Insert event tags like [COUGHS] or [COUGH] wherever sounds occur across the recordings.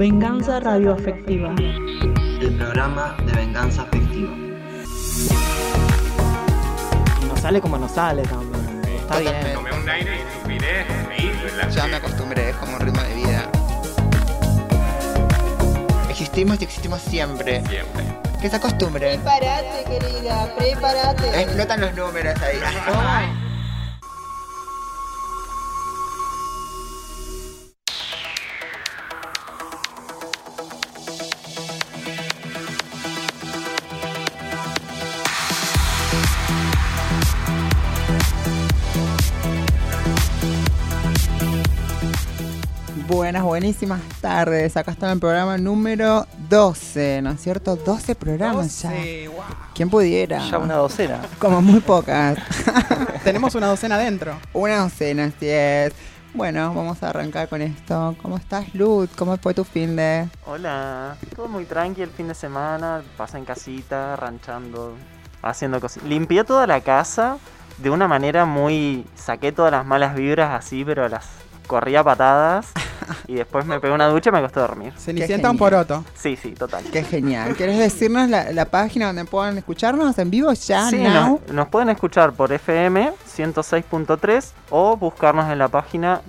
Venganza Radioafectiva. El programa de venganza afectiva. Nos sale como nos sale también. Está bien. Tomé un aire y me hizo en la Ya me acostumbré, es como un ritmo de vida. Existimos y existimos siempre. siempre. Que se acostumbre. Prepárate, querida, prepárate. Explotan los números ahí. Buenísimas tardes. Acá está en el programa número 12, ¿no es cierto? 12 programas ya. ¿Quién pudiera? Ya una docena. Como muy pocas. [LAUGHS] Tenemos una docena adentro. Una docena, así es. Bueno, vamos a arrancar con esto. ¿Cómo estás, Luz? ¿Cómo fue tu fin de...? Hola. Todo muy tranqui el fin de semana. Pasa en casita, ranchando, haciendo cosas. Limpié toda la casa de una manera muy... Saqué todas las malas vibras así, pero las corría a patadas. Y después me pegué una ducha y me costó dormir. Cenicienta un poroto. Sí, sí, total. Qué genial. ¿Quieres decirnos la, la página donde puedan escucharnos en vivo ya, Sí, now? nos, nos pueden escuchar por FM 106.3 o buscarnos en la página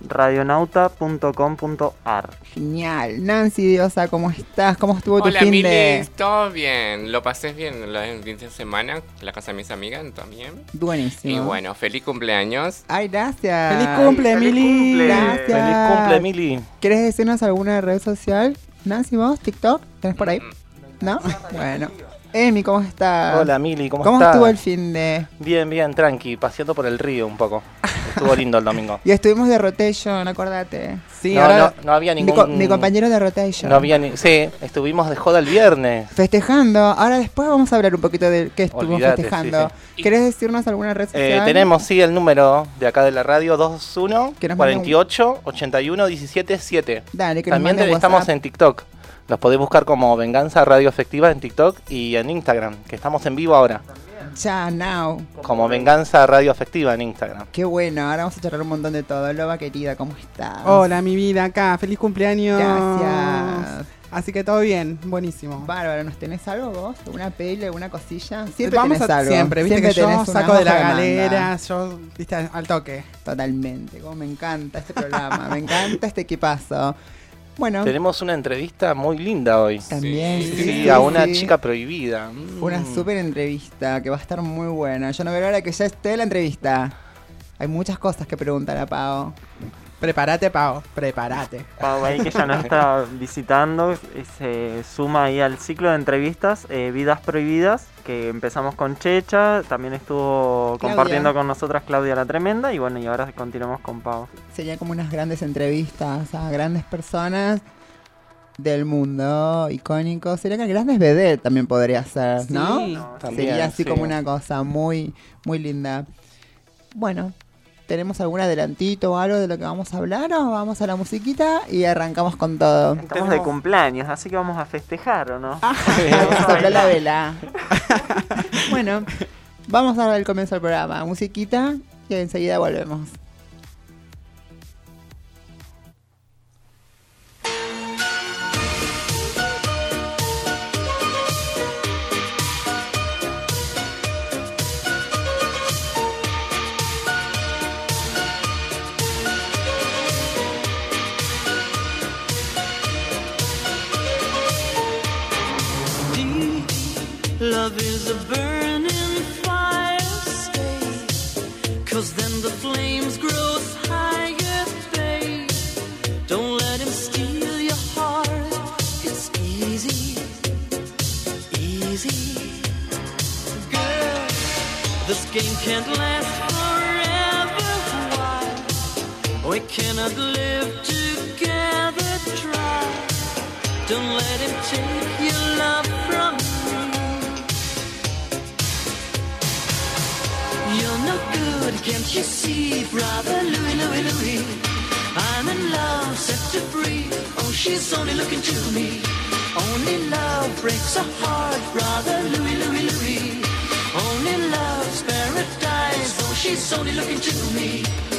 www.radionauta.com.ar. Genial. Nancy Diosa, ¿cómo estás? ¿Cómo estuvo tu Hola, fin Mili, de...? todo bien. Lo pasé bien la- el fin de semana en la casa de mis amigas también. Buenísimo. Y bueno, feliz cumpleaños. Ay, gracias. ¡Feliz cumple, feliz cumple. Gracias. Feliz cumple, Mili. ¿Quieres decirnos alguna red social? Nancy, vos, TikTok, ¿tenés por ahí? Mm, ¿No? Bueno. Emi, ¿cómo estás? Hola, Mili, ¿cómo, ¿Cómo estás? estuvo el fin de...? Bien, bien, tranqui, paseando por el río un poco. Estuvo lindo el domingo. [LAUGHS] Y estuvimos de rotation, acordate. Sí, no, ahora no, no había Mi, ningún... co- mi compañero de rotation. No había ni... Sí, estuvimos de joda el viernes. Festejando. Ahora después vamos a hablar un poquito de qué estuvimos festejando. sí, ¿Querés decirnos alguna red social? Eh, tenemos, sí, el número de acá de la radio 21 Que nos mande un- 48 81 17 7. Dale, que nos También mande estamos WhatsApp. en TikTok. Los podés buscar como Venganza Radio Efectiva en TikTok y en Instagram, que estamos en vivo ahora. Ya, now. Como Venganza Radio Efectiva en Instagram. Qué bueno, ahora vamos a charlar un montón de todo. Loba querida, ¿cómo estás? Hola, mi vida, acá. Feliz cumpleaños. Gracias. Así que todo bien, buenísimo. Bárbaro, ¿nos tenés algo vos? ¿Alguna peli, alguna cosilla? Siempre Vamos tenés a, algo. siempre, viste que tenés yo una saco de la galera, yo, viste, al toque. Totalmente, como me encanta este programa, me encanta este equipazo. Bueno, Tenemos una entrevista muy linda hoy. también Sí, sí, sí, a una chica prohibida. Mm. Una súper entrevista que va a estar muy buena. Yo no veo la hora que ya esté la entrevista. Hay muchas cosas que preguntar a Pau. Prepárate, Pau, prepárate. Pau ahí que ya nos está [LAUGHS] visitando, eh, se suma ahí al ciclo de entrevistas eh, Vidas Prohibidas, que empezamos con Checha, también estuvo Claudia. compartiendo con nosotras Claudia la Tremenda, y bueno, y ahora continuamos con Pau. Serían como unas grandes entrevistas a grandes personas del mundo icónico. Sería que grandes vedettes también podría ser, ¿no? Sí. También, Sería así sí. como una cosa muy, muy linda. Bueno, ¿tenemos algún adelantito o algo de lo que vamos a hablar o vamos a la musiquita y arrancamos con todo? Estamos de cumpleaños, así que vamos a festejar, ¿o no? [LAUGHS] Vamos a soplar la vela. bueno, vamos a dar el comienzo del programa. Musiquita y enseguida volvemos. Love is a burning fire, stay. Cause then the flames grow higher, babe. Don't let him steal your heart. It's easy, easy. Girl, this game can't last forever. Why? Oh, we cannot live together. Try. Don't let him take can't you see, brother Louie, Louie, Louie? I'm in love, set to free. Oh, she's only looking to me. Only love breaks a heart, brother Louie, Louie, Louie. Only love's paradise. Oh, she's only looking to me. Brother Louie, Louie, Louie. Oh, she's only looking to me.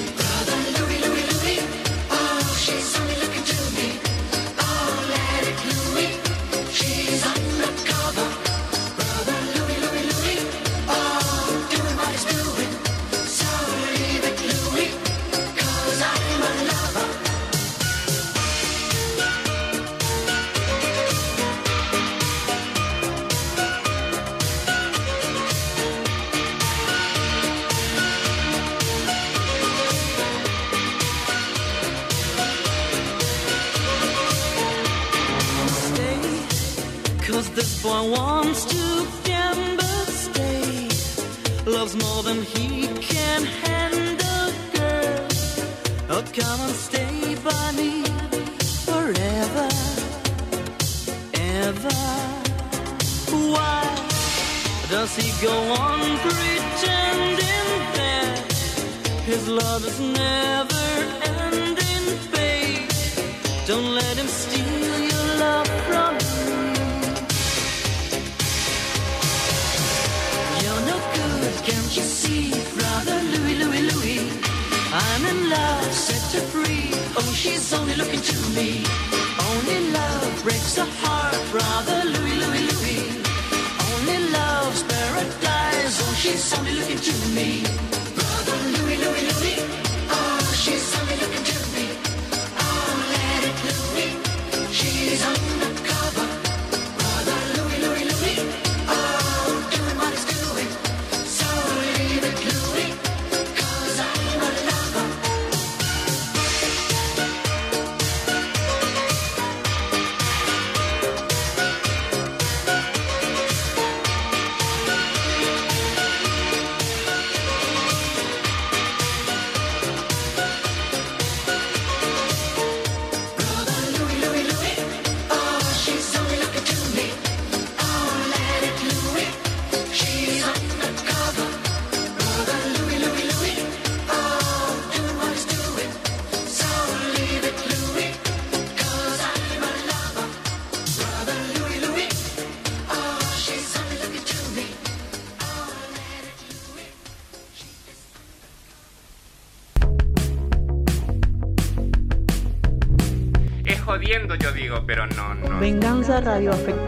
Only looking to me.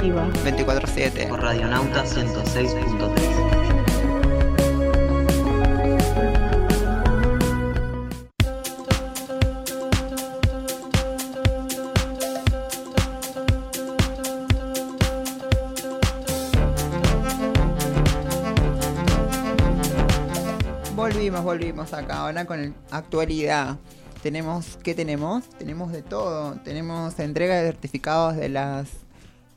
Radioafectiva. 24-7. Por Radionauta 106.3. Volvimos, volvimos acá ahora con el- actualidad. Tenemos, ¿qué tenemos? Tenemos de todo. Tenemos entrega de certificados de las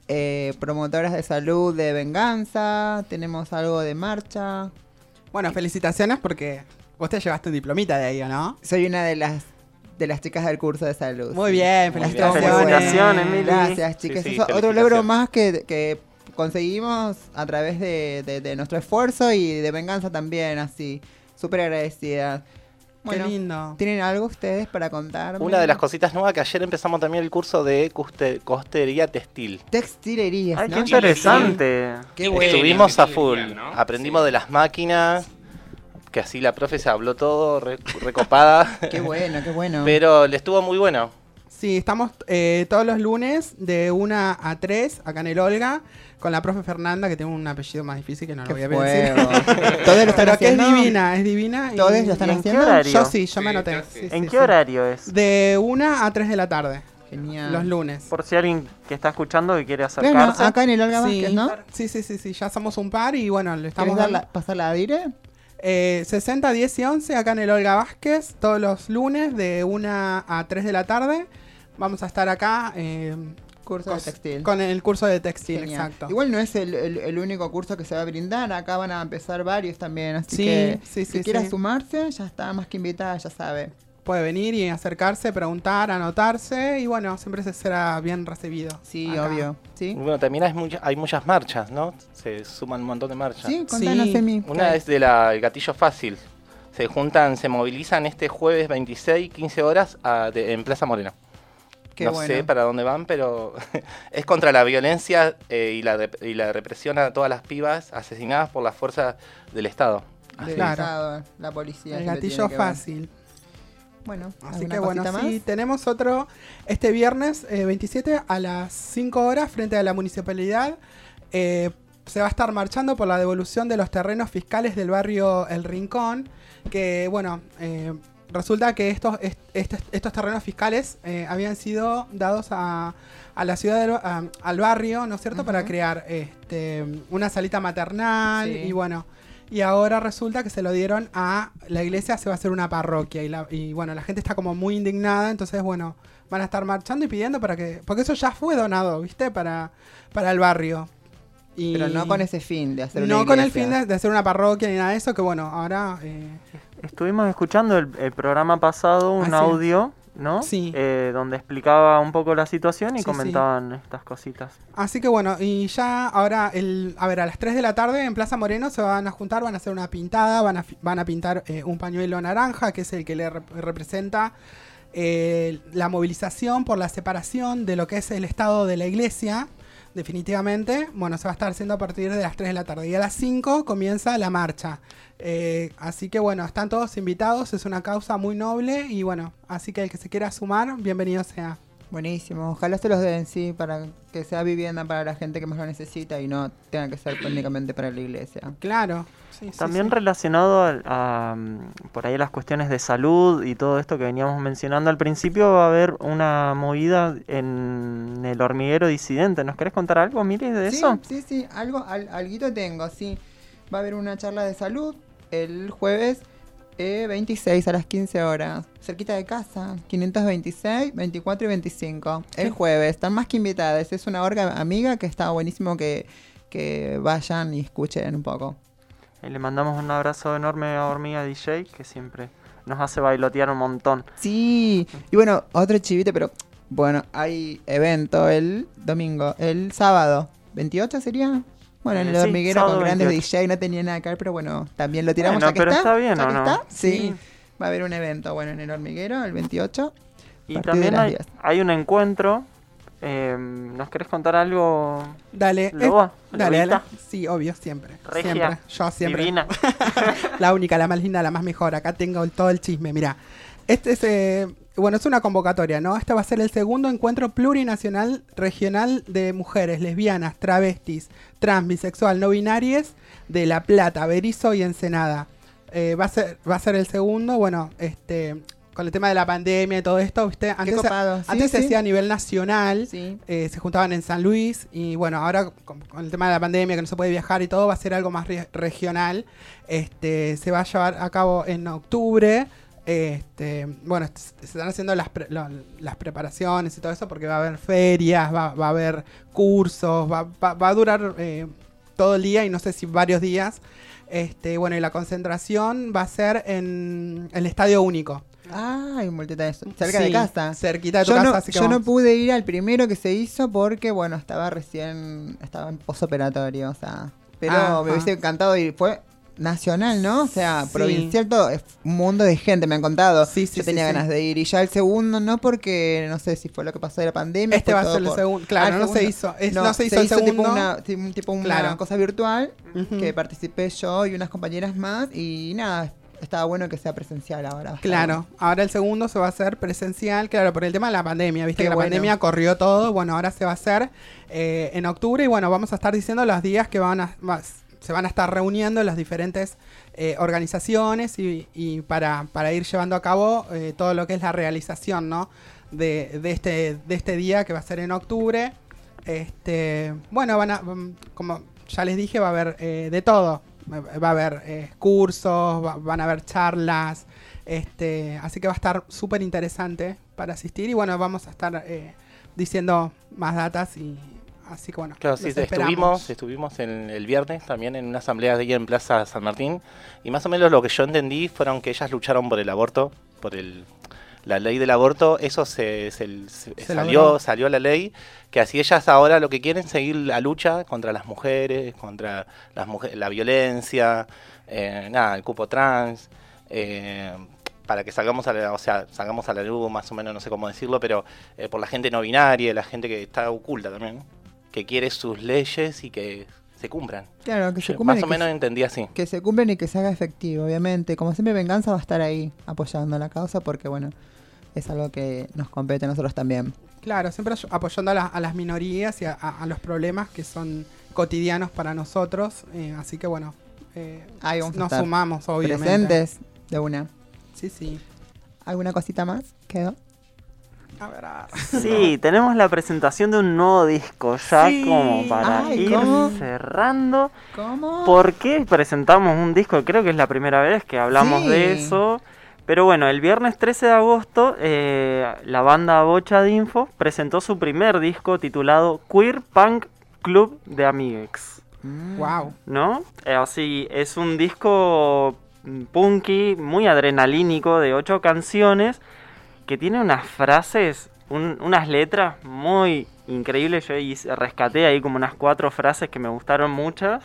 eh, promotoras de salud de venganza. Tenemos algo de marcha. Bueno, felicitaciones porque vos te llevaste un diplomita de ahí, ¿o no? Soy una de las de las chicas del curso de salud. Muy bien, Muy felicitaciones. bien. Felicitaciones, Mili. Gracias, chicas. Sí, sí, Eso, otro logro más que, que conseguimos a través de, de- de nuestro esfuerzo y de venganza también, así. Súper agradecidas. Bueno, Qué lindo. ¿tienen algo ustedes para contar? Una de las cositas nuevas que ayer empezamos también el curso de coste- costería textil. Ay, ¿no? qué interesante. Qué bueno. Estuvimos a full, ¿no? aprendimos Sí. de las máquinas, que así la profe se habló todo, re- recopada, [LAUGHS] Qué bueno, qué bueno. pero le estuvo muy bueno. Sí, estamos eh, todos los lunes de 1 a 3 acá en el Olga con la profe Fernanda, que tiene un apellido más difícil que no lo Qué voy a fuego. [LAUGHS] ¿Todos lo están Pero que es divina, es divina. y- ¿Todos lo están ¿Y en qué haciendo? horario? Yo sí, yo me anoté. sí. Sí, ¿En sí, qué sí. horario es? De 1 a 3 de la tarde, Genial. los lunes. Por si alguien que está escuchando que quiere Bueno, acercarse. acá en el Olga Sí, Vázquez, ¿no? sí, sí, sí, sí, ya somos un par y bueno, le ¿Quieres estamos dando la- pasar la dire? eh, 60, 10 y 11 acá en el Olga Vázquez, todos los lunes de 1 a 3 de la tarde. Vamos a estar acá eh, Curso de textil. con el curso de textil, Genial. exacto. Igual no es el, el- el único curso que se va a brindar, acá van a empezar varios también, así Sí, que sí, si sí, quiera sí. sumarse, ya está más que invitada, ya sabe. Puede venir y acercarse, preguntar, anotarse y bueno, siempre se será bien recibido. Sí, acá. obvio. Bueno, también hay, mucha- hay muchas marchas, ¿no? Se suman un montón de marchas. Sí, contanos. Emi. Una es de la el gatillo fácil. Se juntan, se movilizan este jueves 26, 15 horas a- de- en Plaza Moreno. Qué no bueno. sé para dónde van, pero [LAUGHS] es contra la violencia eh, y, la y la represión a todas las pibas asesinadas por las fuerzas del Estado. Del Claro. Estado, la policía. El gatillo fácil. Bueno, Así ¿alguna que bueno, cosita sí, más? tenemos otro este viernes eh, 27 a las 5 horas frente a la municipalidad. Eh, se va a estar marchando por la devolución de los terrenos fiscales del barrio El Rincón, que bueno, eh, resulta que estos, est- estos, estos terrenos fiscales eh, habían sido dados a, a la ciudad, del- a- al barrio, ¿no es cierto?, para crear este, una salita maternal Sí. y bueno. Y ahora resulta que se lo dieron a la iglesia, se va a hacer una parroquia. Y, la- y bueno, la gente está como muy indignada, entonces bueno, van a estar marchando y pidiendo para que... Porque eso ya fue donado, ¿viste? Para, para el barrio. Y Pero no con ese fin de hacer una No con el fin de, de hacer una parroquia ni nada de eso, que bueno, ahora... eh, Estuvimos escuchando el, el programa pasado un Ah, sí. audio, ¿no? Sí. Eh, donde explicaba un poco la situación y Sí, comentaban estas cositas. Así que bueno, y ya ahora, el, a ver, a las 3 de la tarde en Plaza Moreno se van a juntar, van a hacer una pintada, van a, van a pintar eh, un pañuelo naranja, que es el que le rep- representa eh, la movilización por la separación de lo que es el estado de la iglesia. Definitivamente, bueno, se va a estar haciendo a partir de las 3 de la tarde. Y a las 5 comienza la marcha. Eh, así que bueno, están todos invitados, es una causa muy noble y bueno, así que el que se quiera sumar, bienvenido sea. Buenísimo, ojalá se los den, sí, para que sea vivienda para la gente que más lo necesita y no tenga que ser únicamente para la iglesia. Claro. sí, sí, También sí. relacionado al- a, por ahí las cuestiones de salud y todo esto que veníamos mencionando al principio, va a haber una movida en el hormiguero disidente. ¿Nos querés contar algo, Miri, de sí, eso? Sí, sí, algo, al, alguito tengo, sí. Va a haber una charla de salud el jueves eh, 26 a las 15 horas, cerquita de casa, 526, 24 y 25. El jueves, están más que invitadas. Es una orga amiga que está buenísimo que, que vayan y escuchen un poco. Y le mandamos un abrazo enorme a Hormiga DJ, que siempre nos hace bailotear un montón. Sí, y bueno, otro chivite, pero bueno, hay evento el domingo, el sábado, 28 sería. Bueno, en Eh, el sí, hormiguero con grandes 28. DJ no tenía nada que ver, pero bueno, también lo tiramos Bueno, ya que pero está. está bien, ¿Ya ¿o que no? está? Sí. Sí. Va a haber un evento, bueno, en el hormiguero el 28. Y también hay, 10. hay un encuentro. eh, ¿Nos querés contar algo? Dale, Loba, dale. Sí, obvio, siempre. Regia, Siempre. Yo siempre. divina. [LAUGHS] la única, la más linda, la más mejor. Acá tengo el- todo el chisme. Mira, este es, eh, bueno, es una convocatoria, ¿no? Este va a ser el segundo encuentro plurinacional regional de mujeres lesbianas, travestis, trans, bisexual, no binarias de La Plata, Berizo y Ensenada. Eh, va a ser, va a ser el segundo, bueno, este, con el tema de la pandemia y todo esto, ¿viste? Antes. Sí, se hacía a nivel nacional, Sí. eh, se juntaban en San Luis y bueno, ahora con, con el tema de la pandemia que no se puede viajar y todo, va a ser algo más re- regional. Este, se va a llevar a cabo en octubre. Este, bueno, se están haciendo las, pre- las preparaciones y todo eso porque va a haber ferias, va, va a haber cursos, va, va- va a durar eh, todo el día y no sé si varios días. Este, bueno, y la concentración va a ser en el Estadio Único. Ah, hay un multita de eso. Cerca Sí, de casa. Cerquita de tu Yo, casa, no, así que yo no pude ir al primero que se hizo porque, bueno, estaba recién, estaba en posoperatorio, o sea, pero Ajá. me hubiese encantado ir. Fue nacional, ¿no? O sea, Sí. provincial, todo, es un mundo de gente, me han contado. Sí, sí, yo tenía ganas de ir. Y ya el segundo, no porque, no sé si fue lo que pasó de la pandemia. Este va a ser el por- segundo. Claro, Ah, el no se hizo. es- no, se hizo el tipo segundo. una, ti- tipo una Claro. cosa virtual que participé yo y unas compañeras más. Y nada, estaba bueno que sea presencial ahora. Claro, ahora el segundo se va a hacer presencial, claro, por el tema de la pandemia, viste Qué que la bueno. pandemia corrió todo, bueno, ahora se va a hacer eh, en octubre y bueno, vamos a estar diciendo los días que van a, va- se van a estar reuniendo las diferentes eh, organizaciones y, y para, para ir llevando a cabo eh, todo lo que es la realización, ¿no? De, de este, de este día que va a ser en octubre. Este, bueno, van a, mm, como ya les dije, va a haber eh, de todo. Va a haber eh, cursos, va- van a haber charlas, este, así que va a estar súper interesante para asistir y bueno, vamos a estar diciendo más datas y así que bueno, Claro, sí, esperamos. estuvimos, estuvimos en el viernes también en una asamblea de ahí en Plaza San Martín y más o menos lo que yo entendí fueron que ellas lucharon por el aborto, por el la ley del aborto, eso se, se- se- Se salió, salió a la ley, que así ellas ahora lo que quieren es seguir la lucha contra las mujeres, contra las mujeres, la violencia, eh, nada, el cupo trans, eh, para que salgamos a la, o sea, salgamos a la luz, más o menos, no sé cómo decirlo, pero eh, por la gente no binaria, la gente que está oculta también, que quiere sus leyes y que se cumplan. Claro, que se cumplan más o menos se- entendí así. que se cumplen y que se haga efectivo, obviamente. Como siempre, Venganza va a estar ahí apoyando la causa porque, bueno, es algo que nos compete a nosotros también. Claro, siempre apoyando a, la- a las minorías y a, a- a los problemas que son cotidianos para nosotros, eh, así que bueno, eh, Ahí vamos a nos estar sumamos obviamente. Presentes de una. Sí, sí. ¿Alguna cosita más? ¿Quedó? A ver, a ver. Sí, tenemos la presentación de un nuevo disco ya Sí. como para Ay, ir ¿cómo? cerrando. ¿Cómo? ¿Por qué presentamos un disco? Creo que es la primera vez que hablamos Sí. de eso. Pero bueno, el viernes 13 de agosto, eh, la banda Bocha de Info presentó su primer disco titulado Queer Punk Club de Amiguex. Wow. ¿no? Eh, así, es un disco mm, punky, muy adrenalínico, de ocho canciones, que tiene unas frases, un- unas letras muy increíbles. Yo rescaté ahí como unas cuatro frases que me gustaron muchas.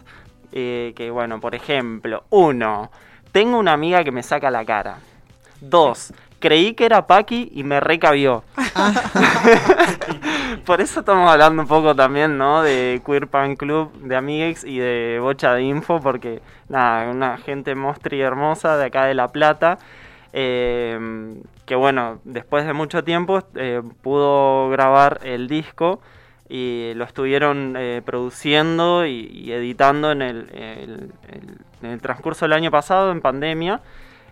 eh, que bueno, por ejemplo, uno, tengo una amiga que me saca la cara. Dos, creí que era Paki y me recabió. [LAUGHS] Por eso estamos hablando un poco también, ¿no? De Queer Pan Club, de Amiguex y de Bocha de Info, porque, nada, una gente mostra y hermosa de acá de La Plata, eh, que bueno, después de mucho tiempo eh, pudo grabar el disco y lo estuvieron eh, produciendo y, editando en el- el- en el transcurso del año pasado, en pandemia.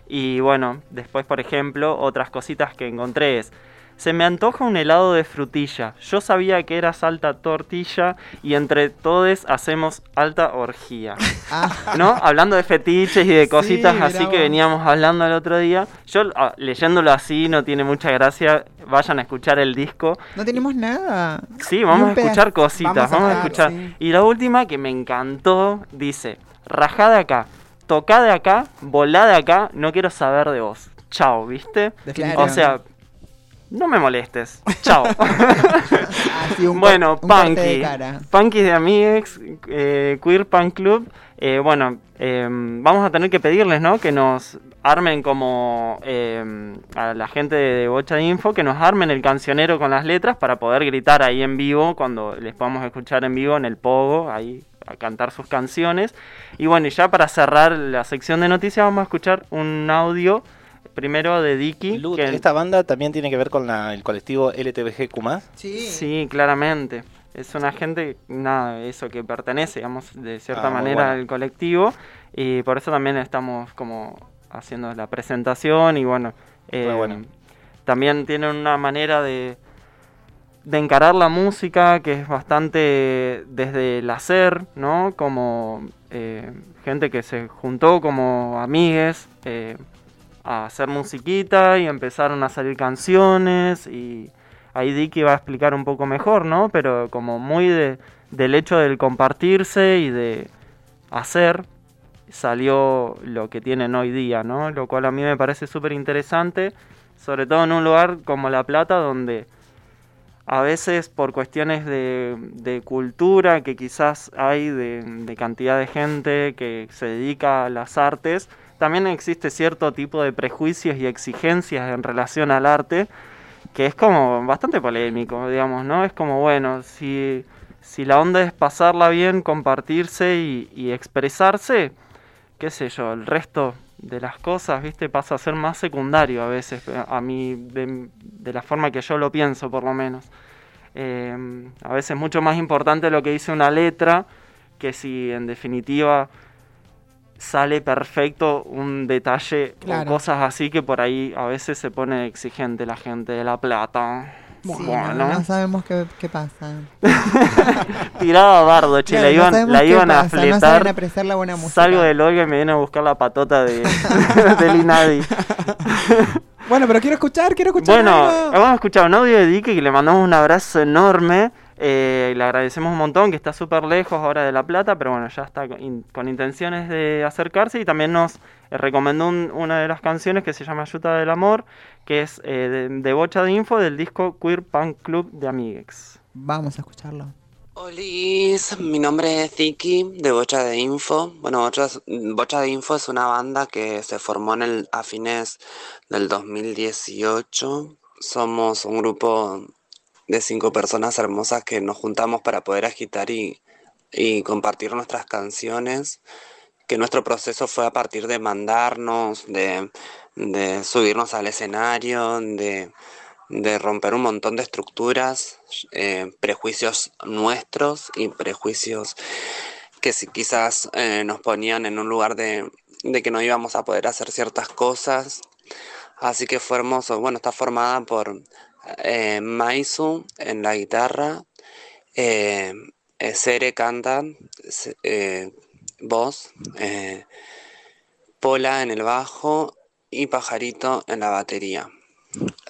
Y bueno, después, por ejemplo, otras cositas que encontré es, se me antoja un helado de frutilla. Yo sabía que eras alta tortilla y entre todos hacemos alta orgía. [LAUGHS] Ah, ¿No? Hablando de fetiches y de cositas así que veníamos hablando el otro día. Yo ah, leyéndolo así no tiene mucha gracia. Vayan a escuchar el disco. no tenemos nada. Sí, vamos a escuchar cositas, Vamos a vamos a hablar, escuchar. sí. Y la última que me encantó dice, rajá de acá, tocá de acá, volá de acá, no quiero saber de vos. Chao, ¿viste? Claro. O sea, no me molestes. Chao. [LAUGHS] Así un, bueno, Punky. Punky de Amiguex, eh, Queer Punk Club. Eh, bueno, eh, vamos a tener que pedirles, ¿no? Que nos armen como eh, a la gente de Bocha de Info, que nos armen el cancionero con las letras para poder gritar ahí en vivo cuando les podamos escuchar en vivo en el Pogo, ahí a cantar sus canciones. Y bueno, y ya para cerrar la sección de noticias vamos a escuchar un audio primero de Dicky. Que- esta banda también tiene que ver con la- el colectivo LTBGQ+. Sí. Sí, claramente. Es una gente, nada, eso que pertenece, digamos, de cierta Ah, manera bueno. al colectivo. Y por eso también estamos como haciendo la presentación y bueno, eh, Muy bueno. también tienen una manera de, de encarar la música que es bastante desde el hacer, ¿no? Como eh, gente que se juntó como amigues eh, a hacer musiquita y empezaron a salir canciones y ahí Dicky va a explicar un poco mejor, ¿no? Pero como muy de, del hecho del compartirse y de hacer salió lo que tienen hoy día, ¿no? Lo cual a mí me parece súper interesante, sobre todo en un lugar como La Plata donde a veces por cuestiones de, de cultura que quizás hay de, de cantidad de gente que se dedica a las artes, también existe cierto tipo de prejuicios y exigencias en relación al arte que es como bastante polémico, digamos, ¿no? Es como, bueno, si, si la onda es pasarla bien, compartirse y, expresarse, qué sé yo, el resto de las cosas, viste, pasa a ser más secundario a veces, a mí, de, la forma que yo lo pienso por lo menos. Eh, a veces es mucho más importante lo que dice una letra que si en definitiva sale perfecto un detalle Claro. o cosas así que por ahí a veces se pone exigente la gente de La Plata. Sí, Bueno, no, no sabemos qué, qué pasa. [LAUGHS] tirado a bardo, che, la iban, la iban a No fletar. saben apreciar la buena música. Salgo del Olga y me viene a buscar la patota de, [LAUGHS] [LAUGHS] del Inadi. Bueno, pero quiero escuchar, quiero escuchar. Bueno, algo. hemos escuchado un audio de Dicky que le mandamos un abrazo enorme. Eh, le agradecemos un montón, que está súper lejos ahora de La Plata, pero bueno, ya está con, in- con intenciones de acercarse y también nos eh, recomendó un- una de las canciones que se llama Ayuda del Amor, que es eh, de, de Bocha de Info del disco Queer Punk Club de Amiguex. Vamos a escucharlo. Olis, mi nombre es Vicky de Bocha de Info. Bueno, Bocha, Bocha de Info es una banda que se formó en el, a fines del 2018. Somos un grupo de cinco personas hermosas que nos juntamos para poder agitar y, y compartir nuestras canciones. Que nuestro proceso fue a partir de mandarnos, de, de subirnos al escenario, de, de romper un montón de estructuras, eh, prejuicios nuestros y prejuicios que si quizás eh, nos ponían en un lugar de, de que no íbamos a poder hacer ciertas cosas. Así que fue hermoso. Bueno, está formada por eh, en la guitarra, eh, eh, Cere canta, eh, voz, eh, Pola en el bajo y Pajarito en la batería.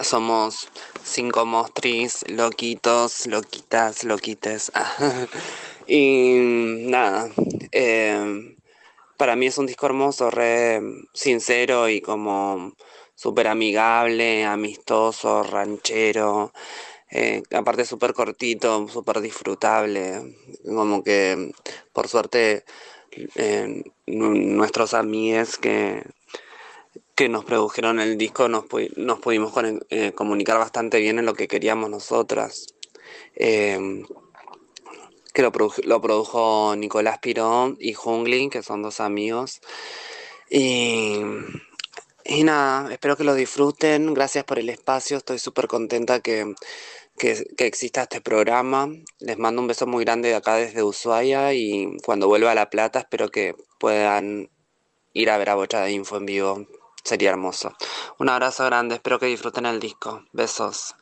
Somos cinco mostris, loquitos, loquitas, loquites. [LAUGHS] Y nada, para mí es un disco hermoso, re sincero y como súper amigable, amistoso, ranchero. eh, aparte súper cortito, súper disfrutable. Como que por suerte eh, nu- nuestros amigues que, que nos produjeron el disco nos, nos pudimos eh, comunicar bastante bien en lo que queríamos nosotras. Eh, que lo, lo produjo Nicolás Pirón y Jungling, que son dos amigos. Y, y nada, espero que lo disfruten. Gracias por el espacio. Estoy súper contenta que, que, exista este programa. Les mando un beso muy grande de acá desde Ushuaia y cuando vuelva a La Plata espero que puedan ir a ver a Bocha de Info en vivo. Sería hermoso. Un abrazo grande, espero que disfruten el disco. Besos.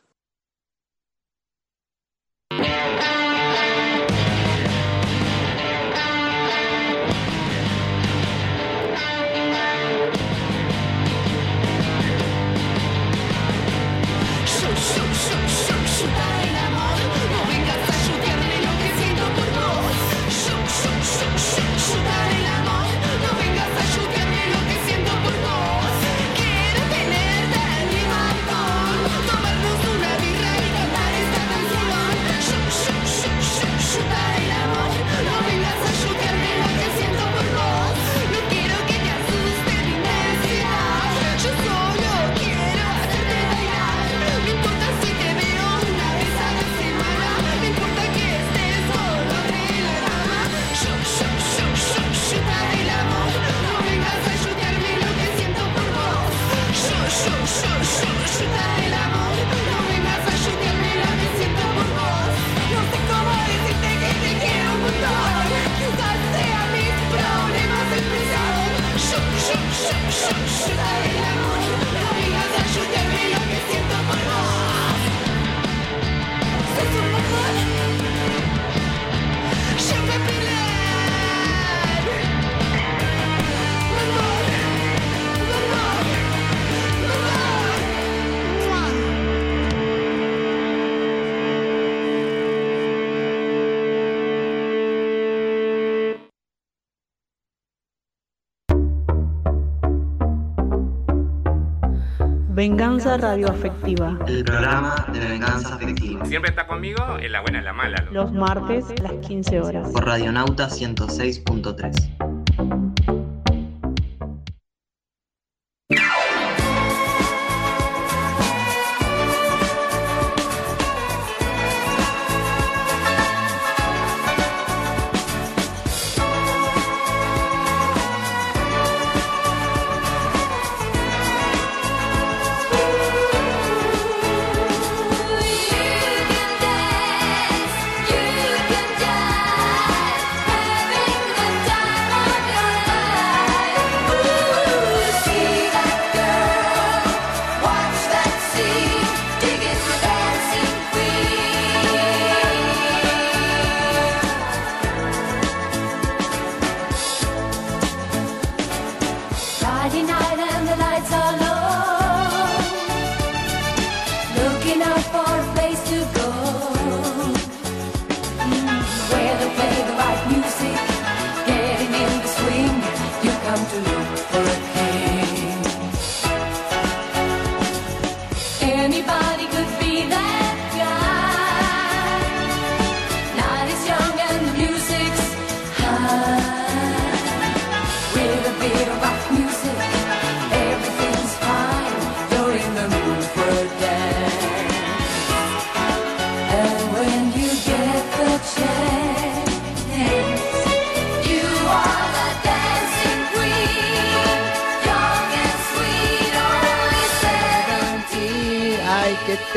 Venganza radioafectiva. El programa de venganza afectiva. Siempre está conmigo en la buena y la mala. Lu. Los martes a las 15 horas. Por Radionauta 106.3.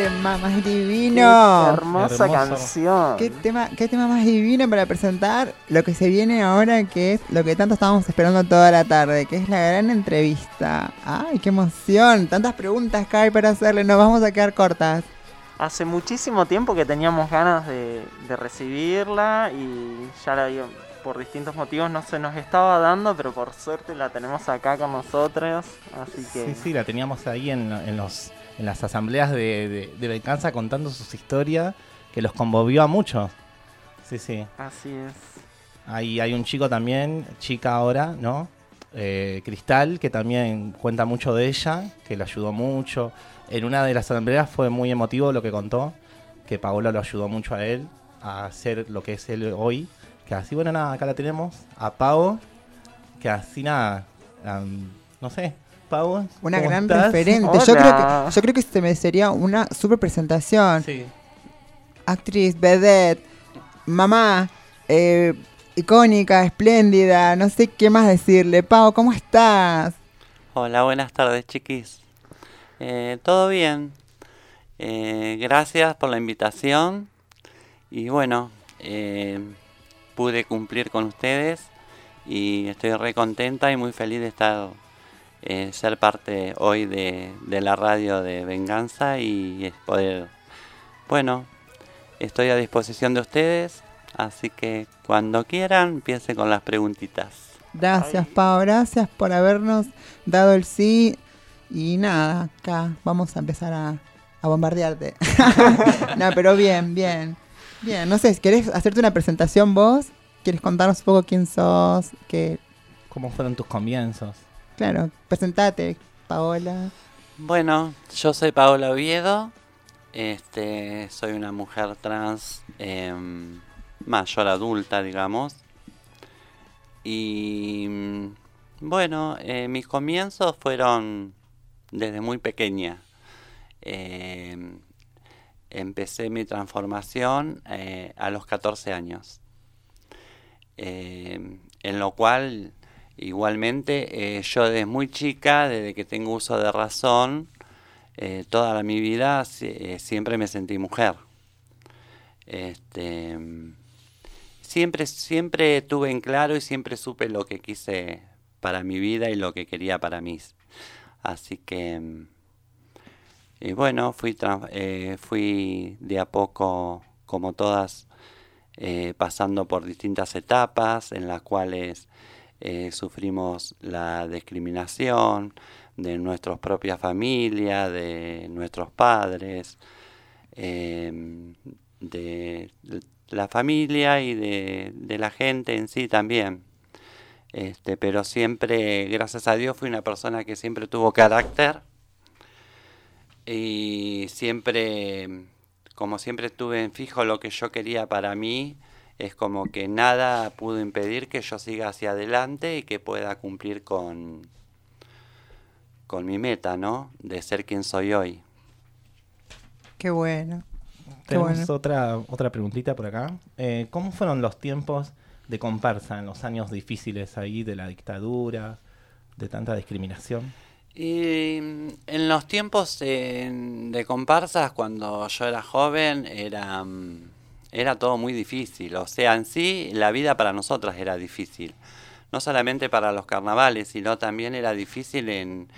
tema más divino. Qué hermosa Hermoso. canción. ¿Qué tema, qué tema más divino para presentar lo que se viene ahora, que es lo que tanto estábamos esperando toda la tarde, que es la gran entrevista. ¡Ay, qué emoción! Tantas preguntas que hay para hacerle, nos vamos a quedar cortas. Hace muchísimo tiempo que teníamos ganas de, de recibirla y ya la había- por distintos motivos no se nos estaba dando, pero por suerte la tenemos acá con nosotros, así que Sí, sí, la teníamos ahí en, en los, en las asambleas de, de, de venganza contando sus historias que los conmovió a muchos. Sí, sí. Así es. Ahí hay un chico también, chica ahora, ¿no? Eh, Cristal, que también cuenta mucho de ella, que lo ayudó mucho. En una de las asambleas fue muy emotivo lo que contó, que Paola lo ayudó mucho a él a hacer lo que es él hoy. Que así, bueno, nada, acá la tenemos, a Pau, que así nada, no sé, Pau. Una ¿cómo gran estás? referente. Yo creo, que, yo creo que se me sería una super presentación. Sí. Actriz, vedette, mamá, eh, icónica, espléndida, no sé qué más decirle. Pau, ¿cómo estás? Hola, buenas tardes, chiquis. Eh, ¿Todo bien? Eh, gracias por la invitación. Y bueno, eh, pude cumplir con ustedes y estoy re contenta y muy feliz de estar, eh, ser parte hoy de, de la radio de Venganza y es poder, bueno, estoy a disposición de ustedes, así que cuando quieran empiecen con las preguntitas. Gracias, Pau, gracias por habernos dado el sí. Y nada, acá vamos a empezar a, a bombardearte. [LAUGHS] no, pero bien, bien. Bien, no sé, ¿querés hacerte una presentación vos? ¿Quieres contarnos un poco quién sos? Que, ¿Cómo fueron tus comienzos? Claro, presentate, Paola. Bueno, yo soy Paola Oviedo, este, soy una mujer trans em, mayor adulta, digamos. Y bueno, eh, mis comienzos fueron desde muy pequeña. Em, empecé mi transformación eh, a los 14 años. Em, en lo cual, igualmente, eh, yo desde muy chica, desde que tengo uso de razón, eh, toda mi vida eh, siempre me sentí mujer. Este, siempre, siempre tuve en claro y siempre supe lo que quise para mi vida y lo que quería para mí. Así que, y bueno, fui, fui de a poco, como todas, pasando por distintas etapas en las cuales eh, sufrimos la discriminación de nuestras propias familias, de nuestros padres, em, de la familia y de, la gente en sí también. Este, pero siempre, gracias a Dios, fui una persona que siempre tuvo carácter y siempre, como siempre tuve en fijo lo que yo quería para mí, es como que nada pudo impedir que yo siga hacia adelante y que pueda cumplir con, con mi meta, ¿no? De ser quien soy hoy. Qué bueno. Qué Tenemos bueno. otra, otra preguntita por acá. Eh, ¿Cómo fueron los tiempos de comparsa en los años difíciles ahí de la dictadura, de tanta discriminación? Y mm, en los tiempos eh, de comparsas, cuando yo era joven, era, mm, era todo muy difícil. O sea, en sí, la vida para nosotras era difícil. No solamente para los carnavales, sino también era difícil en,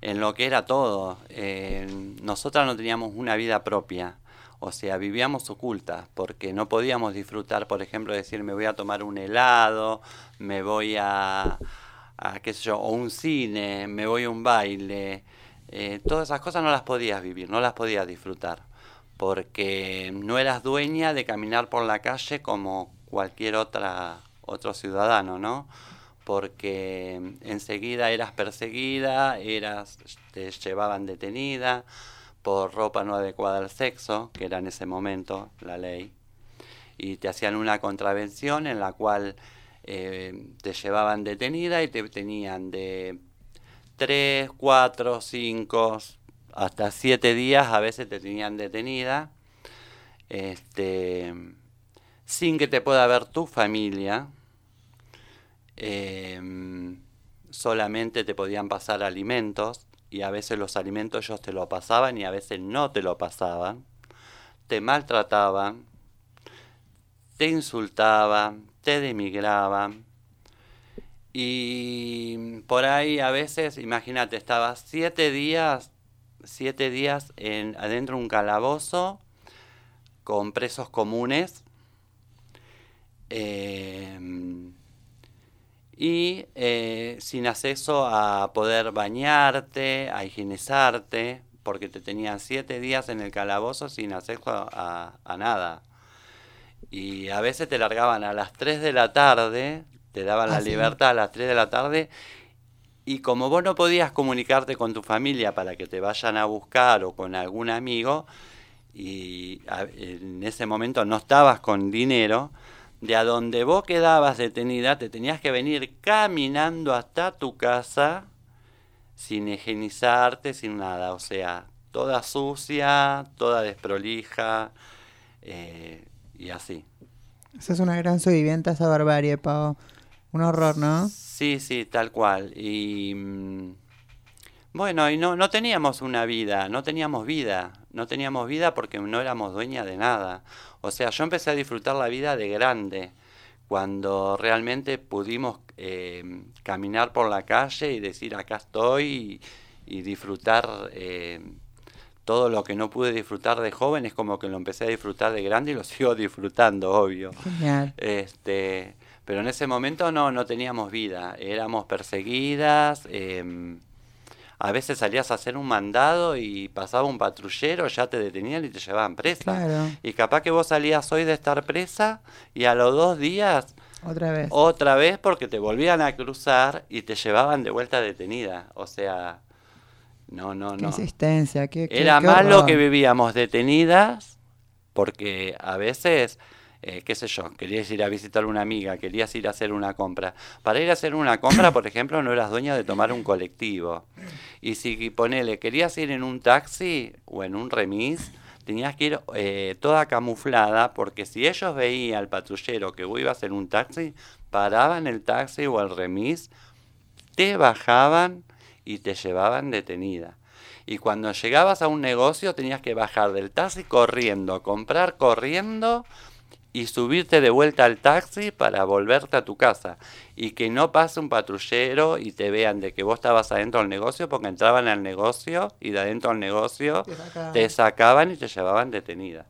en lo que era todo. Eh, nosotras no teníamos una vida propia. O sea, vivíamos ocultas porque no podíamos disfrutar, por ejemplo, decir me voy a tomar un helado, me voy a, a qué sé yo, o un cine, me voy a un baile. Eh, todas esas cosas no las podías vivir, no las podías disfrutar, porque no eras dueña de caminar por la calle como cualquier otra otro ciudadano, ¿no? Porque enseguida eras perseguida, eras te llevaban detenida por ropa no adecuada al sexo, que era en ese momento la ley, y te hacían una contravención en la cual eh, te llevaban detenida y te tenían de 3, 4, 5, hasta 7 días a veces te tenían detenida, este, sin que te pueda ver tu familia, em, solamente te podían pasar alimentos y a veces los alimentos ellos te lo pasaban y a veces no te lo pasaban, te maltrataban, te insultaban, te demigraban y por ahí a veces, imagínate, estabas siete días, siete días en, adentro de un calabozo con presos comunes em, y eh, sin acceso a poder bañarte, a higienizarte, porque te tenían siete días en el calabozo sin acceso a, a nada. Y a veces te largaban a las 3 de la tarde, te daban Ah, la sí. libertad a las 3 de la tarde. Y como vos no podías comunicarte con tu familia para que te vayan a buscar o con algún amigo, y en ese momento no estabas con dinero, de a donde vos quedabas detenida, te tenías que venir caminando hasta tu casa sin higienizarte, sin nada. O sea, toda sucia, toda desprolija eh, y así. Esa es una gran sobreviviente esa barbarie, Pau. Un horror, ¿no? Sí, sí, tal cual. Y mm, bueno, y no, no teníamos una vida, no teníamos vida, no teníamos vida porque no éramos dueñas de nada. O sea, yo empecé a disfrutar la vida de grande, cuando realmente pudimos eh, caminar por la calle y decir acá estoy y, y disfrutar eh, todo lo que no pude disfrutar de joven, es como que lo empecé a disfrutar de grande y lo sigo [LAUGHS] disfrutando, obvio. Genial. Este, pero en ese momento no, no teníamos vida, éramos perseguidas, em, a veces salías a hacer un mandado y pasaba un patrullero, ya te detenían y te llevaban presa. Claro. Y capaz que vos salías hoy de estar presa y a los dos días Otra vez. otra vez porque te volvían a cruzar y te llevaban de vuelta detenida. O sea, no, no, Qué no. insistencia, qué, qué- Era qué malo que vivíamos detenidas porque a veces, eh, qué sé yo, querías ir a visitar una amiga, querías ir a hacer una compra. Para ir a hacer una compra, por ejemplo, no eras dueña de tomar un colectivo. Y si ponele, querías ir en un taxi o en un remis, tenías que ir eh, toda camuflada porque si ellos veían al patrullero que vos ibas en un taxi, paraban el taxi o el remis, te bajaban y te llevaban detenida. Y cuando llegabas a un negocio tenías que bajar del taxi corriendo, comprar corriendo y subirte de vuelta al taxi para volverte a tu casa. Y que no pase un patrullero y te vean de que vos estabas adentro del negocio porque entraban al negocio y de adentro del negocio Te sacaban. te sacaban y te llevaban detenida.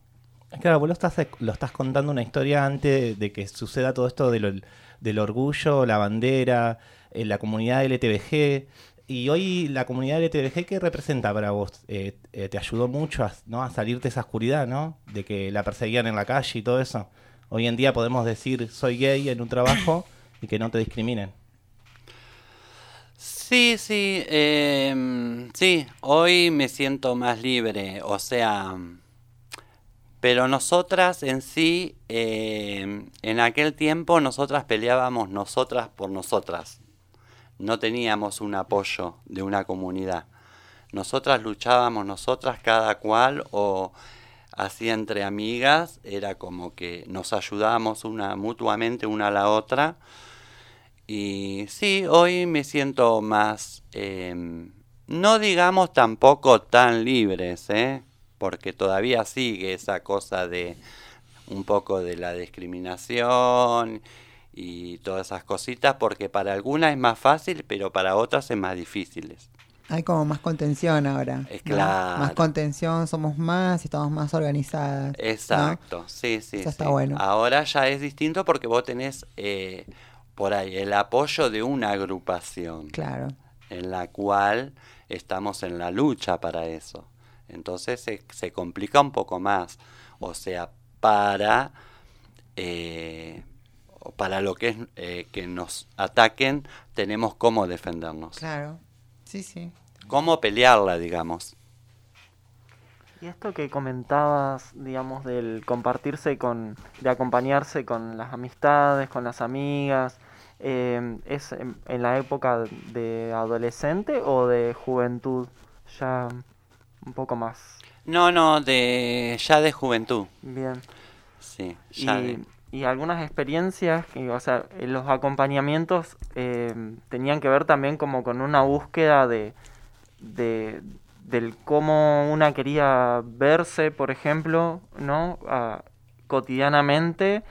Claro, vos lo estás, lo estás contando una historia antes de que suceda todo esto de lo- del orgullo, la bandera, eh, la comunidad LTBG. Y hoy la comunidad LTBG, ¿qué representa para vos? Eh, eh, ¿Te ayudó mucho a, ¿no? a salir de esa oscuridad, ¿no? De que la perseguían en la calle y todo eso. Hoy en día podemos decir, soy gay en un trabajo y que no te discriminen. Sí, sí, em, sí, hoy me siento más libre, o sea, pero nosotras en sí, em, en aquel tiempo nosotras peleábamos nosotras por nosotras, no teníamos un apoyo de una comunidad, nosotras luchábamos nosotras cada cual o así entre amigas, era como que nos ayudábamos una mutuamente una a la otra. Y sí, hoy me siento más, em, no digamos tampoco tan libres, ¿eh? porque todavía sigue esa cosa de un poco de la discriminación y todas esas cositas, porque para algunas es más fácil, pero para otras es más difícil. Hay como más contención ahora. Es ¿no? claro. Más contención, somos más y estamos más organizadas. ¿no? Exacto, sí, sí. Eso está sí. bueno. Ahora ya es distinto porque vos tenés eh, por ahí el apoyo de una agrupación. Claro. En la cual estamos en la lucha para eso. Entonces se, se complica un poco más. O sea, para, eh, para lo que es eh, que nos ataquen, tenemos cómo defendernos. Claro. Sí, sí. Cómo pelearla, digamos. Y esto que comentabas, digamos, del compartirse con, de acompañarse con las amistades, con las amigas, eh, ¿es en, en la época de adolescente o de juventud? Ya un poco más. No, no, de ya de juventud. Bien. Sí, Y, ya de- y algunas experiencias, que, o sea, eh, los acompañamientos eh, tenían que ver también como con una búsqueda de, de del cómo una quería verse, por ejemplo, ¿no? Cotidianamente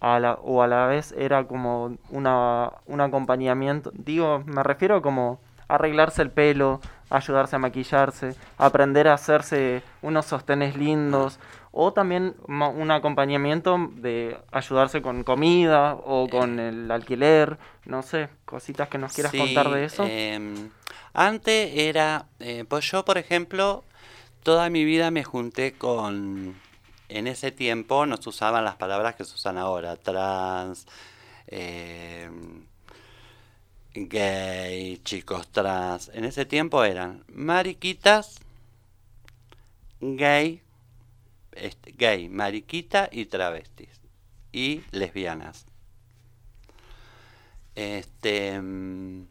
a la, o a la vez era como una, un acompañamiento, digo, me refiero como arreglarse el pelo, ayudarse a maquillarse, aprender a hacerse unos sostenes lindos, o también un acompañamiento de ayudarse con comida o con el alquiler, no sé, cositas que nos quieras Sí, contar de eso. em, antes era, eh, pues yo por ejemplo, toda mi vida me junté con, en ese tiempo no se usaban las palabras que se usan ahora, trans, eh, gay, chicos trans. En ese tiempo eran mariquitas, gay, gay, mariquita y travestis. Y lesbianas. Este. mm,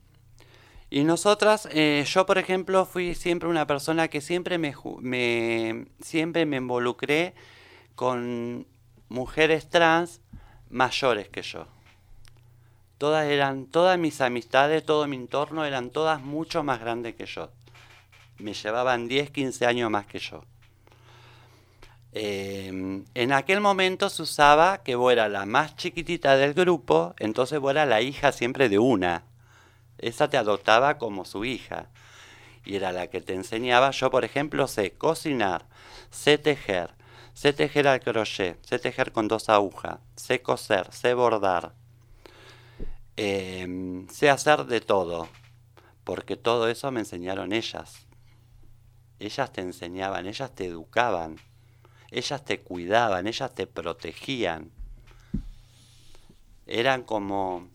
Y nosotras, eh, yo por ejemplo, fui siempre una persona que siempre me, me- siempre me involucré con mujeres trans mayores que yo. Todas eran, todas mis amistades, todo mi entorno eran todas mucho más grandes que yo. Me llevaban 10, 15 años más que yo. Eh, en aquel momento se usaba que vos eras la más chiquitita del grupo, entonces vos eras la hija siempre de una. Esa te adoptaba como su hija. Y era la que te enseñaba. Yo, por ejemplo, sé cocinar, sé tejer, sé tejer al crochet, sé tejer con dos agujas, sé coser, sé bordar. Eh, sé hacer de todo. Porque todo eso me enseñaron ellas. Ellas te enseñaban, ellas te educaban, ellas te cuidaban, ellas te protegían. Eran como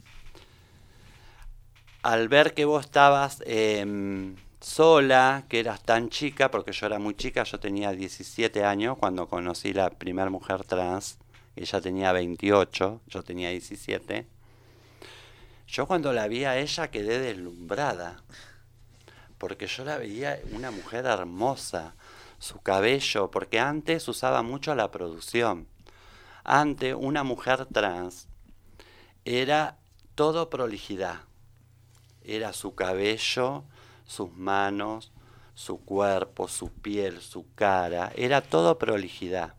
al ver que vos estabas em, sola, que eras tan chica, porque yo era muy chica, yo tenía 17 años cuando conocí la primera mujer trans, ella tenía 28, yo tenía 17. Yo cuando la vi a ella quedé deslumbrada, porque yo la veía una mujer hermosa, su cabello, porque antes usaba mucho la producción. Antes una mujer trans era todo prolijidad. Era su cabello, sus manos, su cuerpo, su piel, su cara. Era todo prolijidad.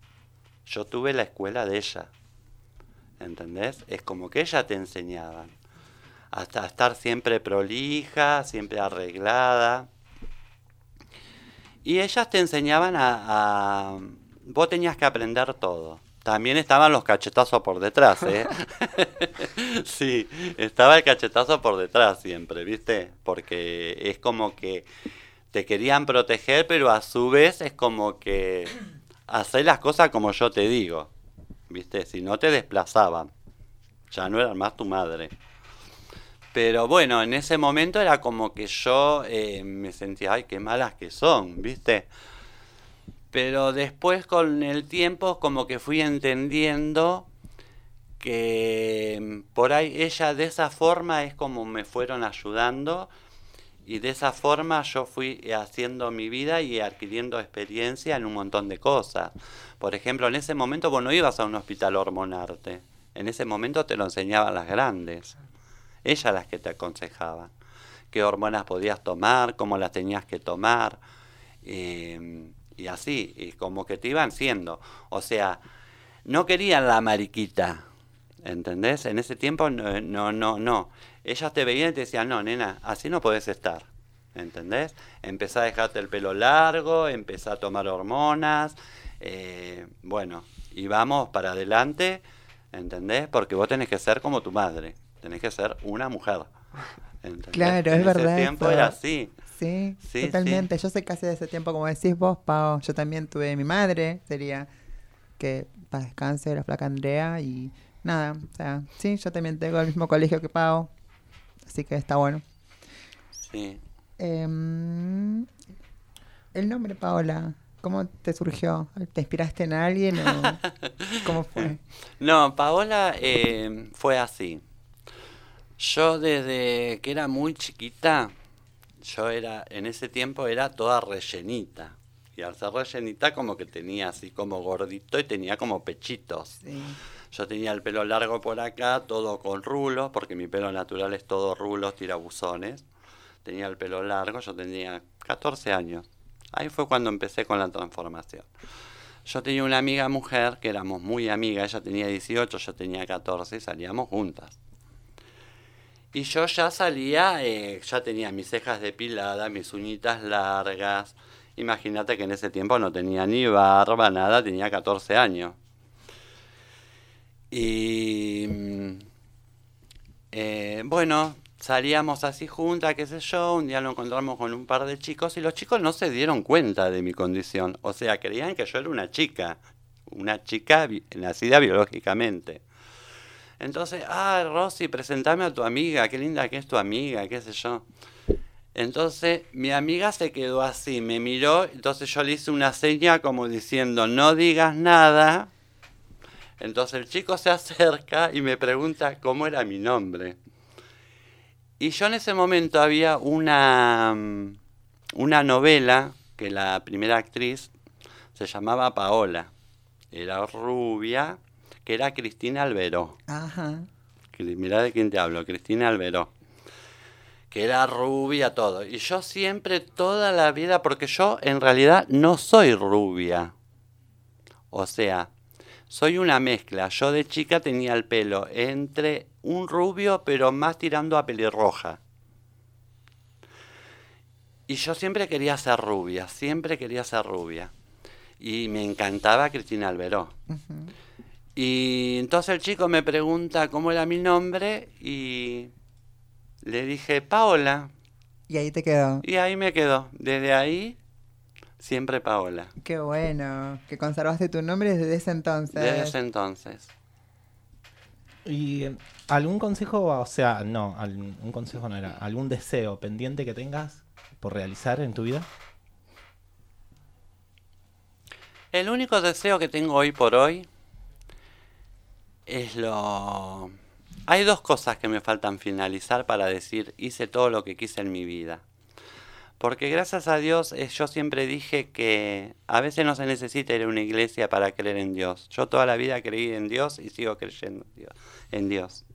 Yo tuve la escuela de ella. ¿Entendés? Es como que ella te enseñaba. Hasta estar siempre prolija, siempre arreglada. Y ellas te enseñaban a, a- Vos tenías que aprender todo. También estaban los cachetazos por detrás, ¿eh? [LAUGHS] [LAUGHS] sí, estaba el cachetazo por detrás siempre, ¿viste? Porque es como que te querían proteger, pero a su vez es como que hacer las cosas como yo te digo, ¿viste? Si no te desplazaban, ya no eran más tu madre. Pero bueno, en ese momento era como que yo eh, me sentía, ay, qué malas que son, ¿viste? Pero después con el tiempo como que fui entendiendo que mm, por ahí ella de esa forma es como me fueron ayudando y de esa forma yo fui haciendo mi vida y adquiriendo experiencia en un montón de cosas. Por ejemplo, en ese momento vos no ibas a un hospital hormonarte. En ese momento te lo enseñaban las grandes. Ellas las que te aconsejaban. Qué hormonas podías tomar, cómo las tenías que tomar. eh, y así, y como que te iban siendo. O sea, no querían la mariquita. ¿Entendés? En ese tiempo no, no, no, no. Ellas te veían y te decían, no, nena, así no podés estar. ¿Entendés? Empezá a dejarte el pelo largo, empezá a tomar hormonas. eh, bueno, y vamos para adelante, ¿entendés? Porque vos tenés que ser como tu madre. Tenés que ser una mujer. ¿entendés? Claro, En es ese verdad. tiempo eso. era así. Sí, Sí, sí. totalmente. Yo soy casi de ese tiempo, como decís vos, Pau. Yo también tuve mi madre, sería que para descanse, la flaca Andrea, y nada, o sea, sí, yo también tengo el mismo colegio que Pau, así que está bueno. Sí. Em, el nombre, Paola, ¿cómo te surgió? ¿Te inspiraste en alguien o [LAUGHS] cómo fue? No, Paola eh, fue así. Yo desde que era muy chiquita, yo era, en ese tiempo era toda rellenita. Y al ser rellenita como que tenía así como gordito y tenía como pechitos. Sí. Yo tenía el pelo largo por acá, todo con rulos, porque mi pelo natural es todo rulos, tirabuzones. Tenía el pelo largo, yo tenía 14 años. Ahí fue cuando empecé con la transformación. Yo tenía una amiga mujer que éramos muy amigas, ella tenía 18, yo tenía 14 y salíamos juntas. Y yo ya salía, eh, ya tenía mis cejas depiladas, mis uñitas largas. Imagínate que en ese tiempo no tenía ni barba, nada, tenía 14 años. Y mm, eh, bueno, salíamos así juntas, qué sé yo, un día lo encontramos con un par de chicos y los chicos no se dieron cuenta de mi condición, o sea, creían que yo era una chica, una chica nacida biológicamente. Entonces, ah, Rosy, presentame a tu amiga, qué linda que es tu amiga, qué sé yo. Entonces, mi amiga se quedó así, me miró, entonces yo le hice una seña como diciendo, no digas nada. Entonces el chico se acerca y me pregunta cómo era mi nombre. Y yo en ese momento había una, mm, una novela que la primera actriz se llamaba Paola. Era rubia, que era Cristina Alberó. Ajá. Mirá de quién te hablo, Cristina Alberó. Que era rubia todo. Y yo siempre, toda la vida, porque yo en realidad no soy rubia. O sea, soy una mezcla. Yo de chica tenía el pelo entre un rubio, pero más tirando a pelirroja. Y yo siempre quería ser rubia, siempre quería ser rubia. Y me encantaba Cristina Alberó. Y entonces el chico me pregunta cómo era mi nombre y le dije Paola. Y ahí te quedó. Y ahí me quedó. Desde ahí, siempre Paola. Qué bueno. Que conservaste tu nombre desde ese entonces. Desde ese entonces. ¿Y eh, algún consejo, o sea, no, un consejo no era, algún deseo pendiente que tengas por realizar en tu vida? El único deseo que tengo hoy por hoy es lo... Hay dos cosas que me faltan finalizar para decir hice todo lo que quise en mi vida. Porque gracias a Dios eh, yo siempre dije que a veces no se necesita ir a una iglesia para creer en Dios. Yo toda la vida creí en Dios y sigo creyendo en Dios- en Dios.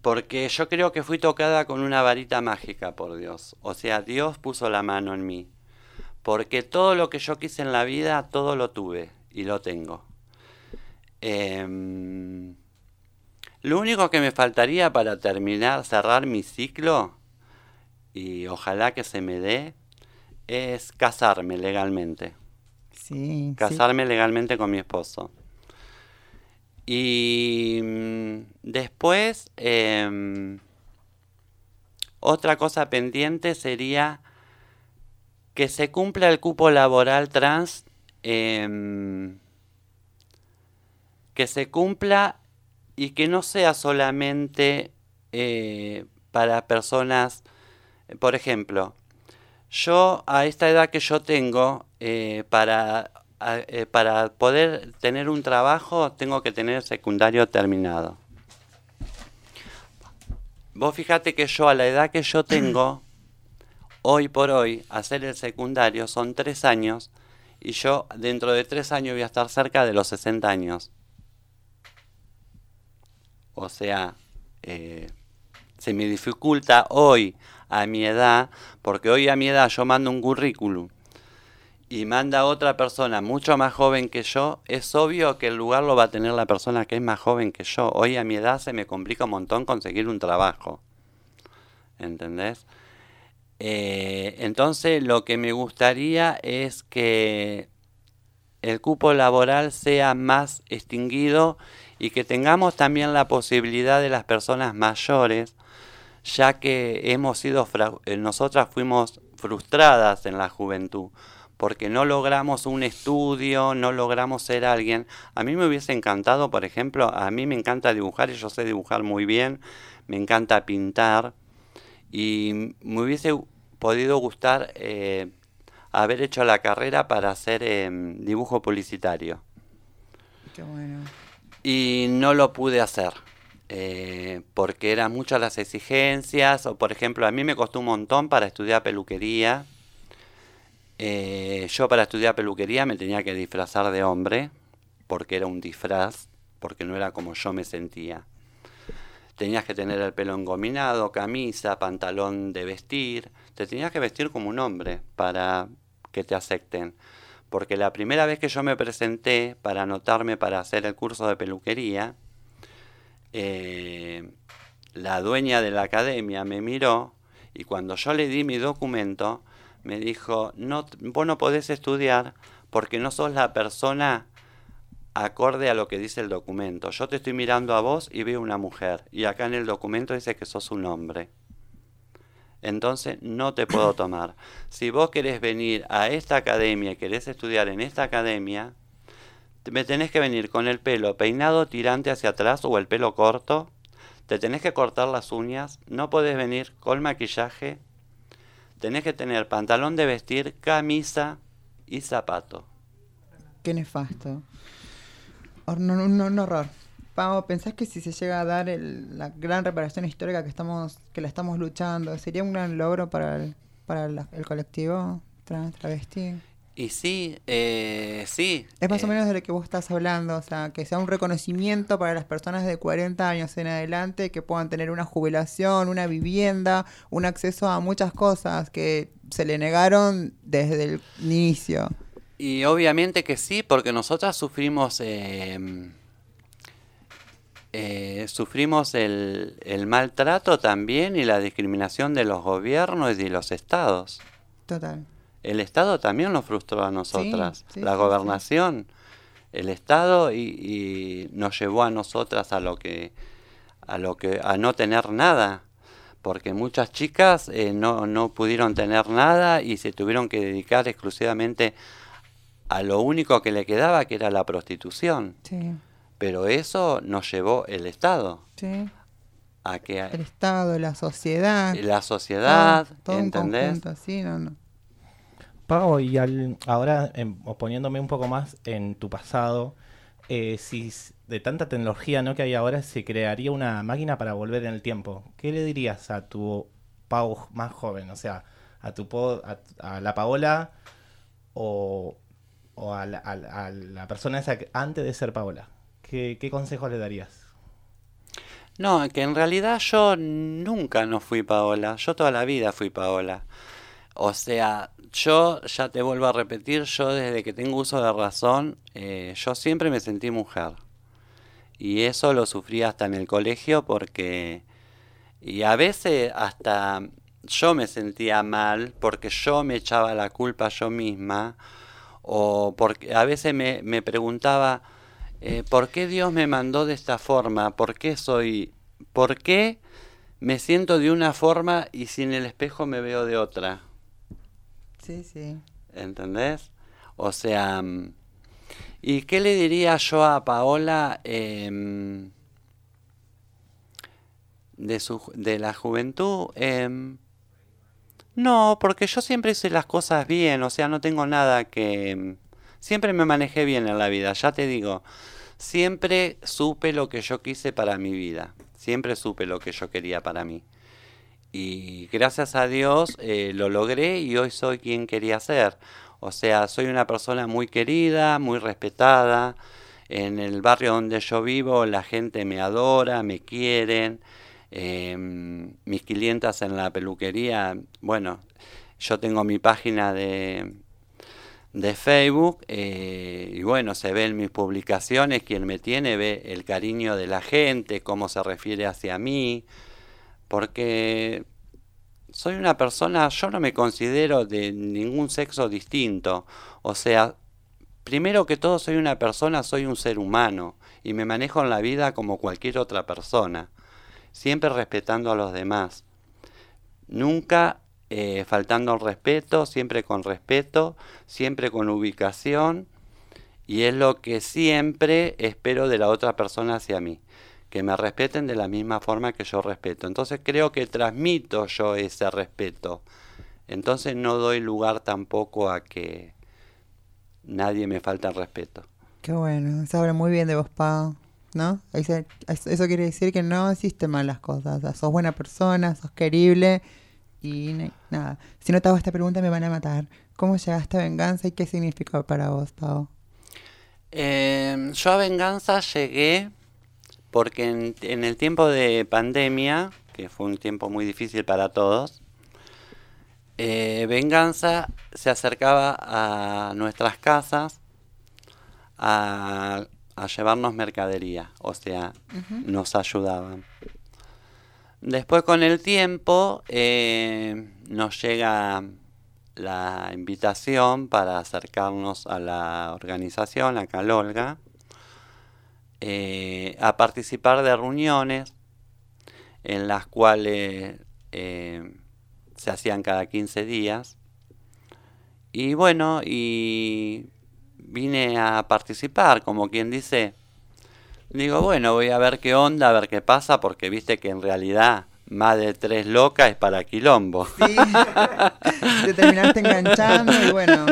Porque yo creo que fui tocada con una varita mágica por Dios. O sea, Dios puso la mano en mí. Porque todo lo que yo quise en la vida, todo lo tuve y lo tengo. Em, lo único que me faltaría para terminar, cerrar mi ciclo, y ojalá que se me dé, es casarme legalmente. Sí. Casarme legalmente con mi esposo. Y mm, después, em, otra cosa pendiente sería que se cumpla el cupo laboral trans, em, que se cumpla y que no sea solamente eh, para personas, por ejemplo, yo a esta edad que yo tengo, eh, para, eh, para poder tener un trabajo, tengo que tener el secundario terminado. Vos fíjate que yo a la edad que yo tengo, [CLEARS THROAT] hoy por hoy, hacer el secundario son tres años y yo dentro de tres años voy a estar cerca de los 60 años. O sea, eh, se me dificulta hoy a mi edad, porque hoy a mi edad yo mando un currículum y manda otra persona mucho más joven que yo, es obvio que el lugar lo va a tener la persona que es más joven que yo. Hoy a mi edad se me complica un montón conseguir un trabajo. ¿Entendés? Eh, entonces lo que me gustaría es que el cupo laboral sea más extinguido y que tengamos también la posibilidad de las personas mayores, ya que hemos sido, eh, nosotras fuimos frustradas en la juventud, porque no logramos un estudio, no logramos ser alguien. A mí me hubiese encantado, por ejemplo, a mí me encanta dibujar y yo sé dibujar muy bien, me encanta pintar, y me hubiese podido gustar eh, haber hecho la carrera para hacer em, dibujo publicitario Qué bueno. Y no lo pude hacer eh, porque eran muchas las exigencias o por ejemplo a mí me costó un montón para estudiar peluquería Eh, yo para estudiar peluquería me tenía que disfrazar de hombre porque era un disfraz porque no era como yo me sentía. Tenías que tener el pelo engominado camisa pantalón de vestir te tenías que vestir como un hombre para que te acepten porque la primera vez que yo me presenté para anotarme para hacer el curso de peluquería, eh, la dueña de la academia me miró y cuando yo le di mi documento, me dijo, no, vos no podés estudiar porque no sos la persona acorde a lo que dice el documento. Yo te estoy mirando a vos y veo una mujer y acá en el documento dice que sos un hombre. Entonces no te puedo [COUGHS] tomar. Si vos querés venir a esta academia y querés estudiar en esta academia, me tenés que venir con el pelo peinado tirante hacia atrás o el pelo corto, te tenés que cortar las uñas, no podés venir con maquillaje, tenés que tener pantalón de vestir, camisa y zapato. Qué nefasto. Hor- no- no- no- un horror. Pau, ¿pensás que si se llega a dar el- la gran reparación histórica que estamos que la estamos luchando, sería un gran logro para el, para la- el colectivo trans, travesti? Y sí, eh, sí. Es más o eh, menos de lo que vos estás hablando, o sea, que sea un reconocimiento para las personas de 40 años en adelante que puedan tener una jubilación, una vivienda, un acceso a muchas cosas que se le negaron desde el inicio. Y obviamente que sí, porque nosotras sufrimos eh, eh, sufrimos el, el maltrato también y la discriminación de los gobiernos y de los estados. Total. El Estado también nos frustró a nosotras, sí, la sí, gobernación, el Estado y, y nos llevó a nosotras a lo que a lo que a no tener nada, porque muchas chicas eh, no, no pudieron tener nada y se tuvieron que dedicar exclusivamente a lo único que le quedaba, que era la prostitución. Sí, Pero eso nos llevó el Estado sí. a que El Estado, la sociedad. la sociedad, todo, todo un ¿entendés? conjunto, sí, no, no. Pau, y al- ahora em, o poniéndome un poco más en tu pasado, eh, si de tanta tecnología ¿no? que hay ahora se crearía una máquina para volver en el tiempo, ¿qué le dirías a tu Pau más joven? O sea, a tu po- a, a la Paola o, o a, la, a la- a la persona esa que- antes de ser Paola. ¿Qué, qué consejos le darías? No, que en realidad yo nunca no fui Paola, yo toda la vida fui Paola. O sea, yo ya te vuelvo a repetir, yo desde que tengo uso de razón, eh, yo siempre me sentí mujer. Y eso lo sufrí hasta en el colegio porque... Y a veces hasta yo me sentía mal porque yo me echaba la culpa yo misma. O porque a veces me, me preguntaba, eh, ¿por qué Dios me mandó de esta forma? ¿Por qué soy... ¿Por qué me siento de una forma y si en el espejo me veo de otra? Sí, sí. ¿Entendés? O sea, mm, ¿y qué le diría yo a Paola em, de, su, de la juventud? Em, no, porque yo siempre hice las cosas bien, o sea, no tengo nada que... em, Siempre me manejé bien en la vida, ya te digo, siempre supe lo que yo quise para mi vida, siempre supe lo que yo quería para mí. Y gracias a Dios eh, lo logré y hoy soy quien quería ser. O sea, soy una persona muy querida, muy respetada. En el barrio donde yo vivo la gente me adora, me quieren. Em, mis clientas en la peluquería, bueno, yo tengo mi página de, de Facebook eh, y bueno, se ven mis publicaciones, quien me tiene ve el cariño de la gente, cómo se refiere hacia mí, porque soy una persona, yo no me considero de ningún sexo distinto, o sea, primero que todo soy una persona, soy un ser humano y me manejo en la vida como cualquier otra persona, siempre respetando a los demás, nunca eh, faltando al respeto, siempre con respeto, siempre con ubicación y es lo que siempre espero de la otra persona hacia mí, que me respeten de la misma forma que yo respeto. Entonces creo que transmito yo ese respeto. Entonces no doy lugar tampoco a que nadie me falte el respeto. Qué bueno, se habla muy bien de vos, Pau, ¿no? Eso, quiere decir que no hiciste malas cosas, o sea, sos buena persona, sos querible y nada. Si no te hago esta pregunta me van a matar. ¿Cómo llegaste a venganza y qué significó para vos, Pau? Eh, yo a Venganza llegué porque en, en el tiempo de pandemia, que fue un tiempo muy difícil para todos, eh, Venganza se acercaba a nuestras casas a, a llevarnos mercadería, o sea, nos ayudaban. Después con el tiempo eh, nos llega la invitación para acercarnos a la organización, a Calolga, eh, a participar de reuniones en las cuales eh, se hacían cada 15 días. Y bueno, y vine a participar, como quien dice, digo, bueno, voy a ver qué onda, a ver qué pasa, porque viste que en realidad más de tres locas es para quilombo. Sí. [LAUGHS] Te terminaste enganchando y bueno,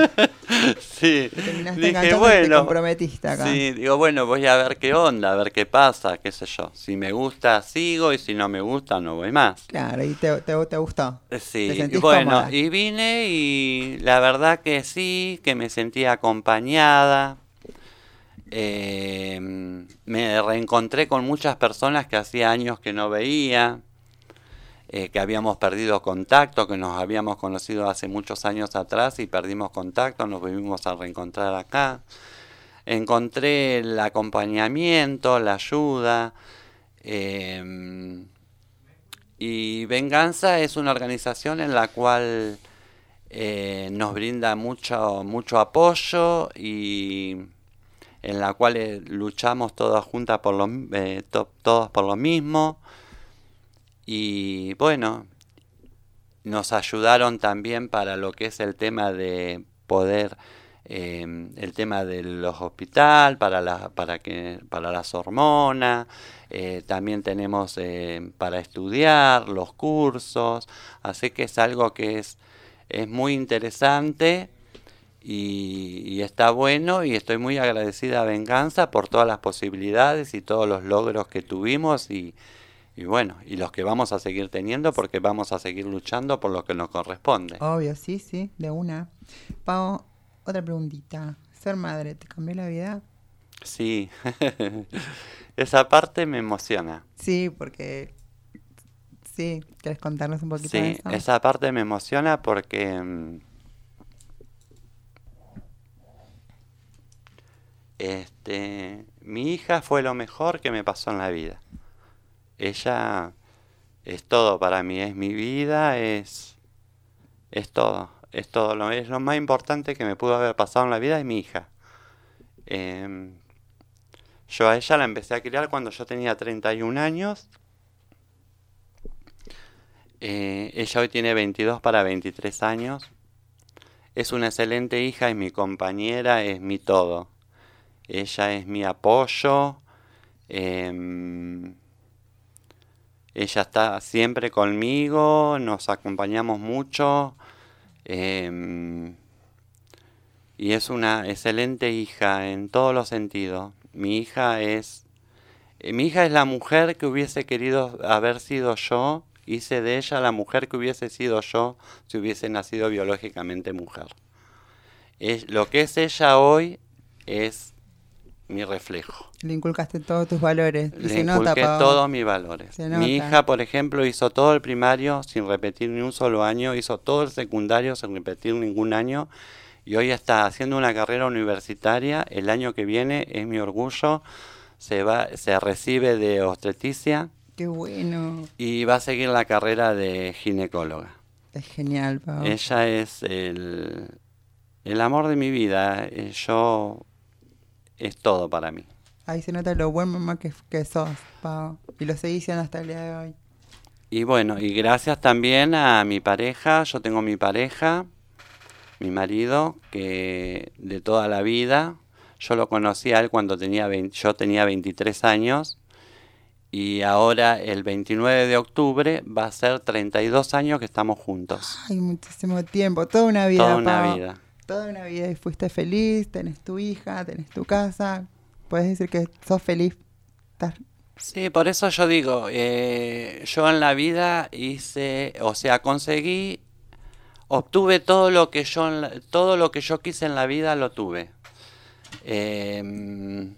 Sí, te terminaste dije, enganchando y te bueno, comprometiste acá. Sí, digo, bueno, voy a ver qué onda, a ver qué pasa, qué sé yo. Si me gusta, sigo, y si no me gusta, no voy más. Claro, y te, te, te gustó. Eh, Sí, ¿Te bueno, cómoda? y vine y la verdad que sí, que me sentía acompañada. Eh, me reencontré con muchas personas que hacía años que no veía, eh, que habíamos perdido contacto, que nos habíamos conocido hace muchos años atrás y perdimos contacto, nos volvimos a reencontrar acá. Encontré el acompañamiento, la ayuda. em, y Venganza es una organización en la cual eh, nos brinda mucho, mucho apoyo y en la cual eh, luchamos todas juntas por lo, eh, to- todos por lo mismo. Y bueno, nos ayudaron también para lo que es el tema de poder, eh, el tema de los hospital, para, la, para, que, para las hormonas, eh, también tenemos para estudiar los cursos, así que es algo que es, es muy interesante y, y está bueno y estoy muy agradecida a Venganza por todas las posibilidades y todos los logros que tuvimos y, y bueno, y los que vamos a seguir teniendo porque vamos a seguir luchando por lo que nos corresponde. Obvio, sí, sí, de una. Pau, otra preguntita. ¿Ser madre te cambió la vida? Sí, [LAUGHS] esa parte me emociona. Sí, porque... Sí, ¿quieres contarnos un poquito Sí, de eso? esa parte me emociona porque este mi hija fue lo mejor que me pasó en la vida. Ella es todo para mí, es mi vida, es es todo, es todo lo es lo más importante que me pudo haber pasado en la vida es mi hija. Em, yo a ella la empecé a criar cuando yo tenía 31 años eh, ella hoy tiene 22 para 23 años. Es una excelente hija, es mi compañera, es mi todo. Ella es mi apoyo. em, ella está siempre conmigo, nos acompañamos mucho. em, y es una excelente hija en todos los sentidos. Mi hija es eh, mi hija es la mujer que hubiese querido haber sido yo. Hice de ella la mujer que hubiese sido yo si hubiese nacido biológicamente mujer. Es, lo que es ella hoy es mi reflejo. Le inculcaste todos tus valores. Y Le se inculqué todos mis valores. Mi hija, por ejemplo, hizo todo el primario sin repetir ni un solo año, hizo todo el secundario sin repetir ningún año y hoy está haciendo una carrera universitaria. El año que viene es mi orgullo. Se va, se recibe de obstetricia Qué bueno. y va a seguir la carrera de ginecóloga. Es genial, Pau. Ella es el, el amor de mi vida. eh, Yo es todo para mí. Ahí se nota lo buen mamá que, que sos, Pau. Y lo seguís siendo hasta el día de hoy. Y bueno, y gracias también a mi pareja, yo tengo mi pareja, mi marido, que de toda la vida, yo lo conocí a él cuando tenía 20 yo tenía 23 años y ahora el 29 de octubre va a ser 32 años que estamos juntos. Ay, muchísimo tiempo. Toda una vida, Toda una Pau. vida. Toda una vida y fuiste feliz. Tenés tu hija, tenés tu casa. Puedes decir que sos feliz. Estás- Sí, por eso yo digo, eh, yo en la vida hice, o sea, conseguí, obtuve todo lo que yo, todo lo que yo quise en la vida lo tuve. Em,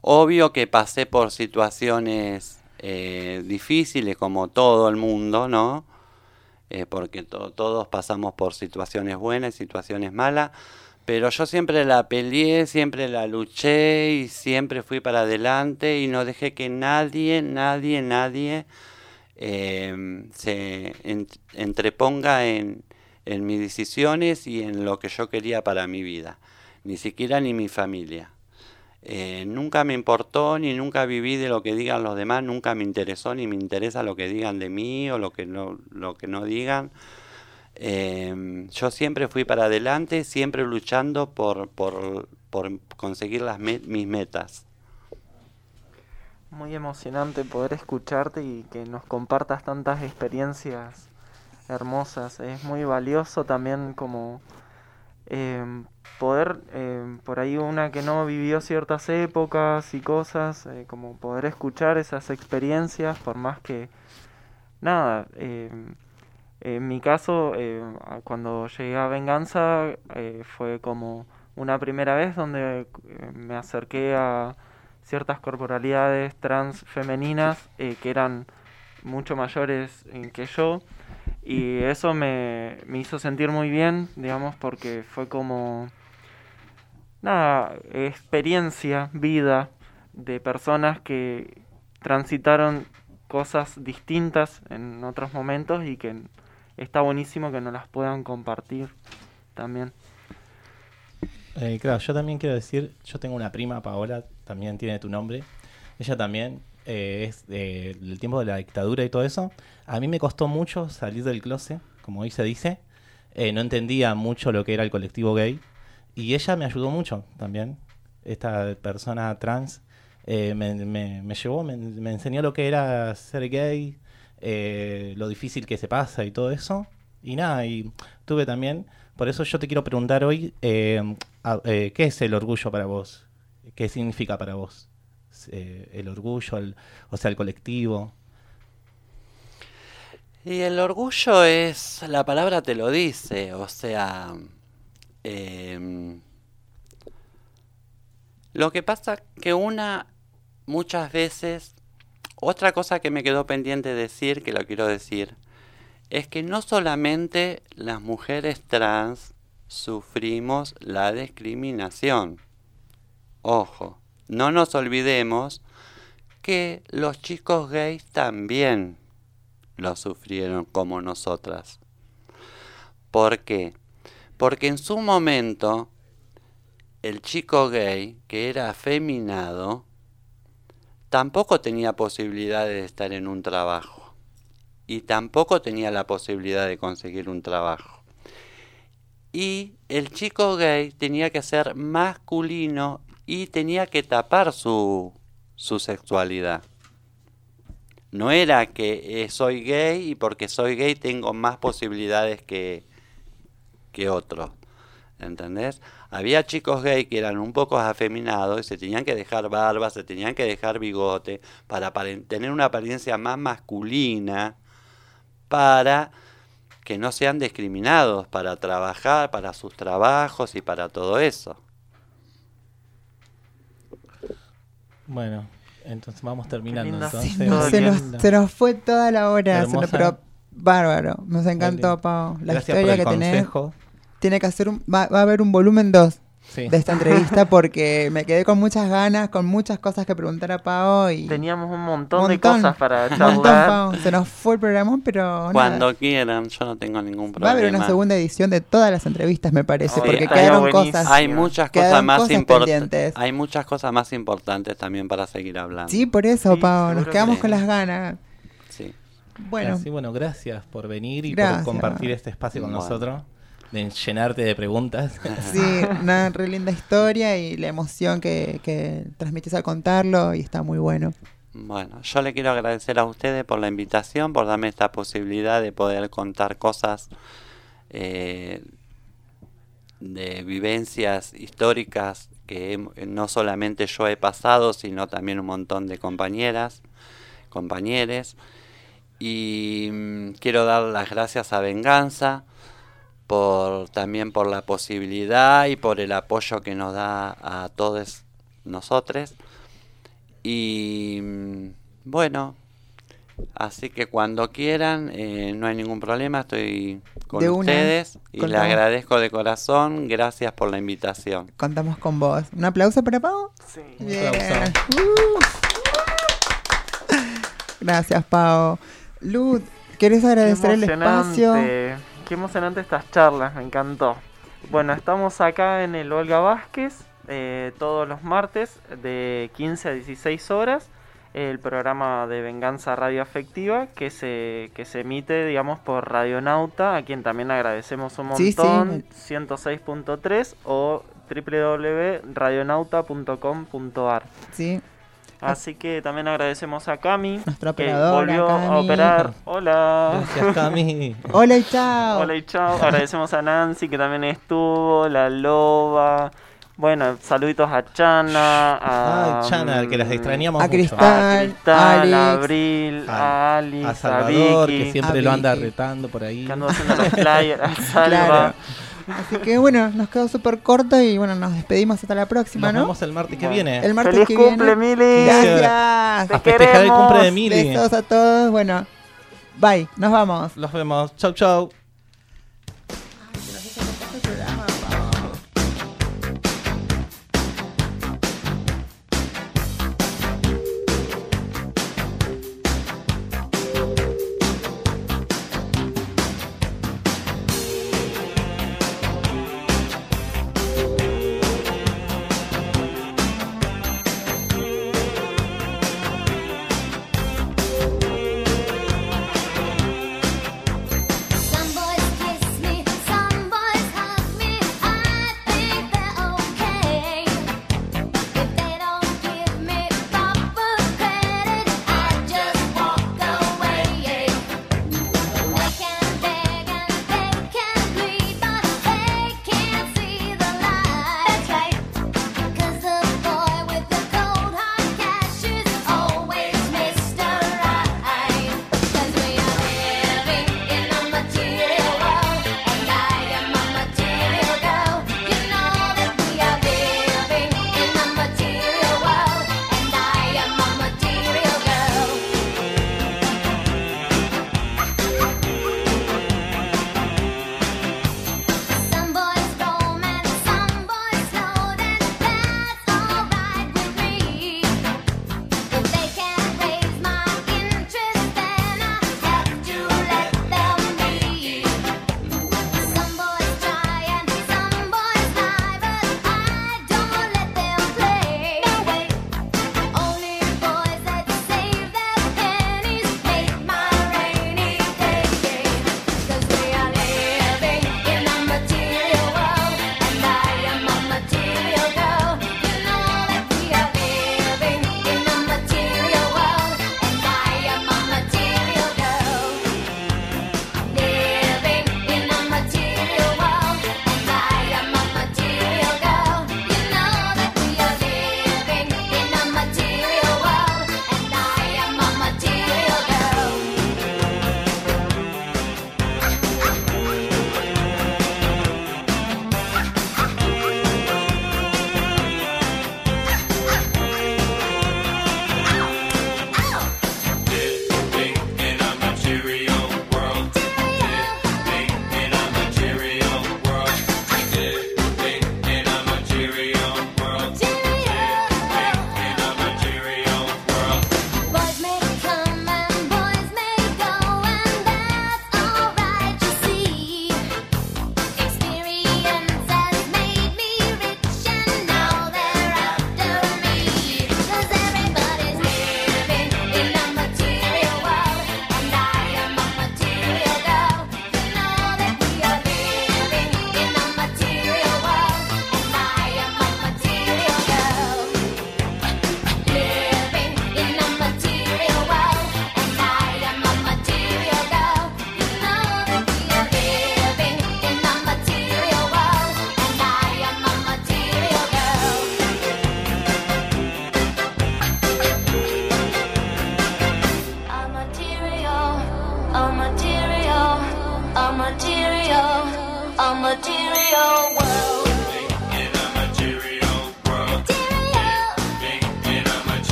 obvio que pasé por situaciones eh, difíciles como todo el mundo, ¿no? Eh, porque to- todos pasamos por situaciones buenas y situaciones malas, pero yo siempre la peleé, siempre la luché y siempre fui para adelante y no dejé que nadie, nadie, nadie eh, se en- entreponga en, en mis decisiones y en lo que yo quería para mi vida, ni siquiera ni mi familia. Eh, nunca me importó ni nunca viví de lo que digan los demás, nunca me interesó ni me interesa lo que digan de mí o lo que no, lo que no digan. Eh, yo siempre fui para adelante, siempre luchando por, por, por conseguir las mis metas. Muy emocionante poder escucharte y que nos compartas tantas experiencias hermosas. Es muy valioso también como em, poder, em, por ahí una que no vivió ciertas épocas y cosas, eh, como poder escuchar esas experiencias, por más que, nada, em, en mi caso, cuando llegué a Venganza, eh, fue como una primera vez donde me acerqué a ciertas corporalidades trans femeninas eh, que eran mucho mayores que yo y eso me, me hizo sentir muy bien, digamos, porque fue como nada, experiencia, vida de personas que transitaron cosas distintas en otros momentos y que está buenísimo que nos las puedan compartir también. Eh, claro, yo también quiero decir, yo tengo una prima, Paola, también tiene tu nombre. Ella también eh, es de- del tiempo de la dictadura y todo eso. A mí me costó mucho salir del closet, como hoy se dice. Eh, no entendía mucho lo que era el colectivo gay. Y ella me ayudó mucho también. Esta persona trans eh, me, me- me llevó, me, enseñó lo que era ser gay, eh, lo difícil que se pasa y todo eso. Y nada, y tuve también, por eso yo te quiero preguntar hoy, eh, eh, ¿qué es el orgullo para vos? ¿Qué significa para vos? Eh, el orgullo, o sea, el colectivo. Y el orgullo es, la palabra te lo dice, o sea, em, lo que pasa que una muchas veces, otra cosa que me quedó pendiente decir, que lo quiero decir, es que no solamente las mujeres trans sufrimos la discriminación. Ojo, no nos olvidemos que los chicos gays también lo sufrieron como nosotras. ¿Por qué? Porque en su momento el chico gay que era afeminado tampoco tenía posibilidad de estar en un trabajo y tampoco tenía la posibilidad de conseguir un trabajo. Y el chico gay tenía que ser masculino y tenía que tapar su, su sexualidad. No era que eh, soy gay y porque soy gay tengo más posibilidades que, que otros. ¿Entendés? Había chicos gay que eran un poco afeminados y se tenían que dejar barba, se tenían que dejar bigote para tener una apariencia más masculina para que no sean discriminados para trabajar, para sus trabajos y para todo eso. Bueno, entonces vamos terminando. Se nos, Linda. se nos fue toda la hora, se nos- Hermosa. pero bárbaro. Nos encantó. Pau. La Gracias historia por el que tenés. consejo. Tiene que hacer un, va, va a haber un volumen 2 Sí. de esta entrevista porque me quedé con muchas ganas, con muchas cosas que preguntar a Pau y Teníamos un montón, Montón. de cosas para un montón, charlar. Pau. Se nos fue el programa, pero nada. Cuando quieran, yo no tengo ningún Va a problema. haber una segunda edición de todas las entrevistas, me parece, Sí, porque quedaron buenísimo. cosas. Hay muchas cosas más importantes. Hay muchas cosas más importantes también para seguir hablando. Sí, por eso, Sí, Pau. Nos quedamos que con las ganas. Sí. Bueno, Así, bueno, gracias por venir y Gracias. por compartir este espacio con Bueno. nosotros, de llenarte de preguntas. [LAUGHS] sí, una re linda historia y la emoción que, que transmites al contarlo y está muy bueno. Bueno, yo le quiero agradecer a ustedes por la invitación, por darme esta posibilidad de poder contar cosas eh, de vivencias históricas que hem- no solamente yo he pasado, sino también un montón de compañeras, compañeros. Y mm, quiero dar las gracias a Venganza por también por la posibilidad y por el apoyo que nos da a todos nosotros. Y mm, bueno, así que cuando quieran, eh, no hay ningún problema, estoy con De una, ustedes y les agradezco de corazón, gracias por la invitación. Contamos con vos. ¿Un aplauso para Pau? Sí. Aplauso. Uh. Gracias, Pau. Luz, ¿querés agradecer el espacio? Qué emocionante estas charlas, me encantó. Bueno, estamos acá en el Olga Vázquez eh, todos los martes de 15 a 16 horas el programa de Venganza Radio Afectiva que se, que se emite, digamos, por Radionauta, a quien también agradecemos un Sí, sí. montón, 106.3 o www.radionauta.com.ar. Sí. Así que también agradecemos a Cami, Nuestra que volvió a Cami. operar. Hola. Gracias, Cami. [LAUGHS] Hola y chao. Hola y chao. Agradecemos a Nancy que también estuvo, la Loba. Bueno, saluditos a Chana, a Ay, Chana, que las mm, extrañamos A mucho. Cristal, a Cristal, a Alex. Abril, a, A- Alice, a a, Salvador, Vicky, que siempre A lo anda retando por ahí. que ando haciendo los flyers, a [LAUGHS] Salva. Claro. Así que bueno, nos quedó súper corto y bueno, nos despedimos hasta la próxima, Nos ¿no? vemos el martes que Bueno. viene. El martes ¡Feliz que cumple, viene. Mili! Gracias. a Te festejar el cumple de Mili. Besos a todos. Bueno, bye. Nos vamos. Los vemos. Chau, chau.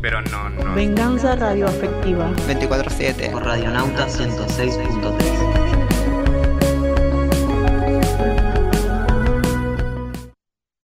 Pero no, no. Venganza radioafectiva. 24-7. Por Radionauta 106.3.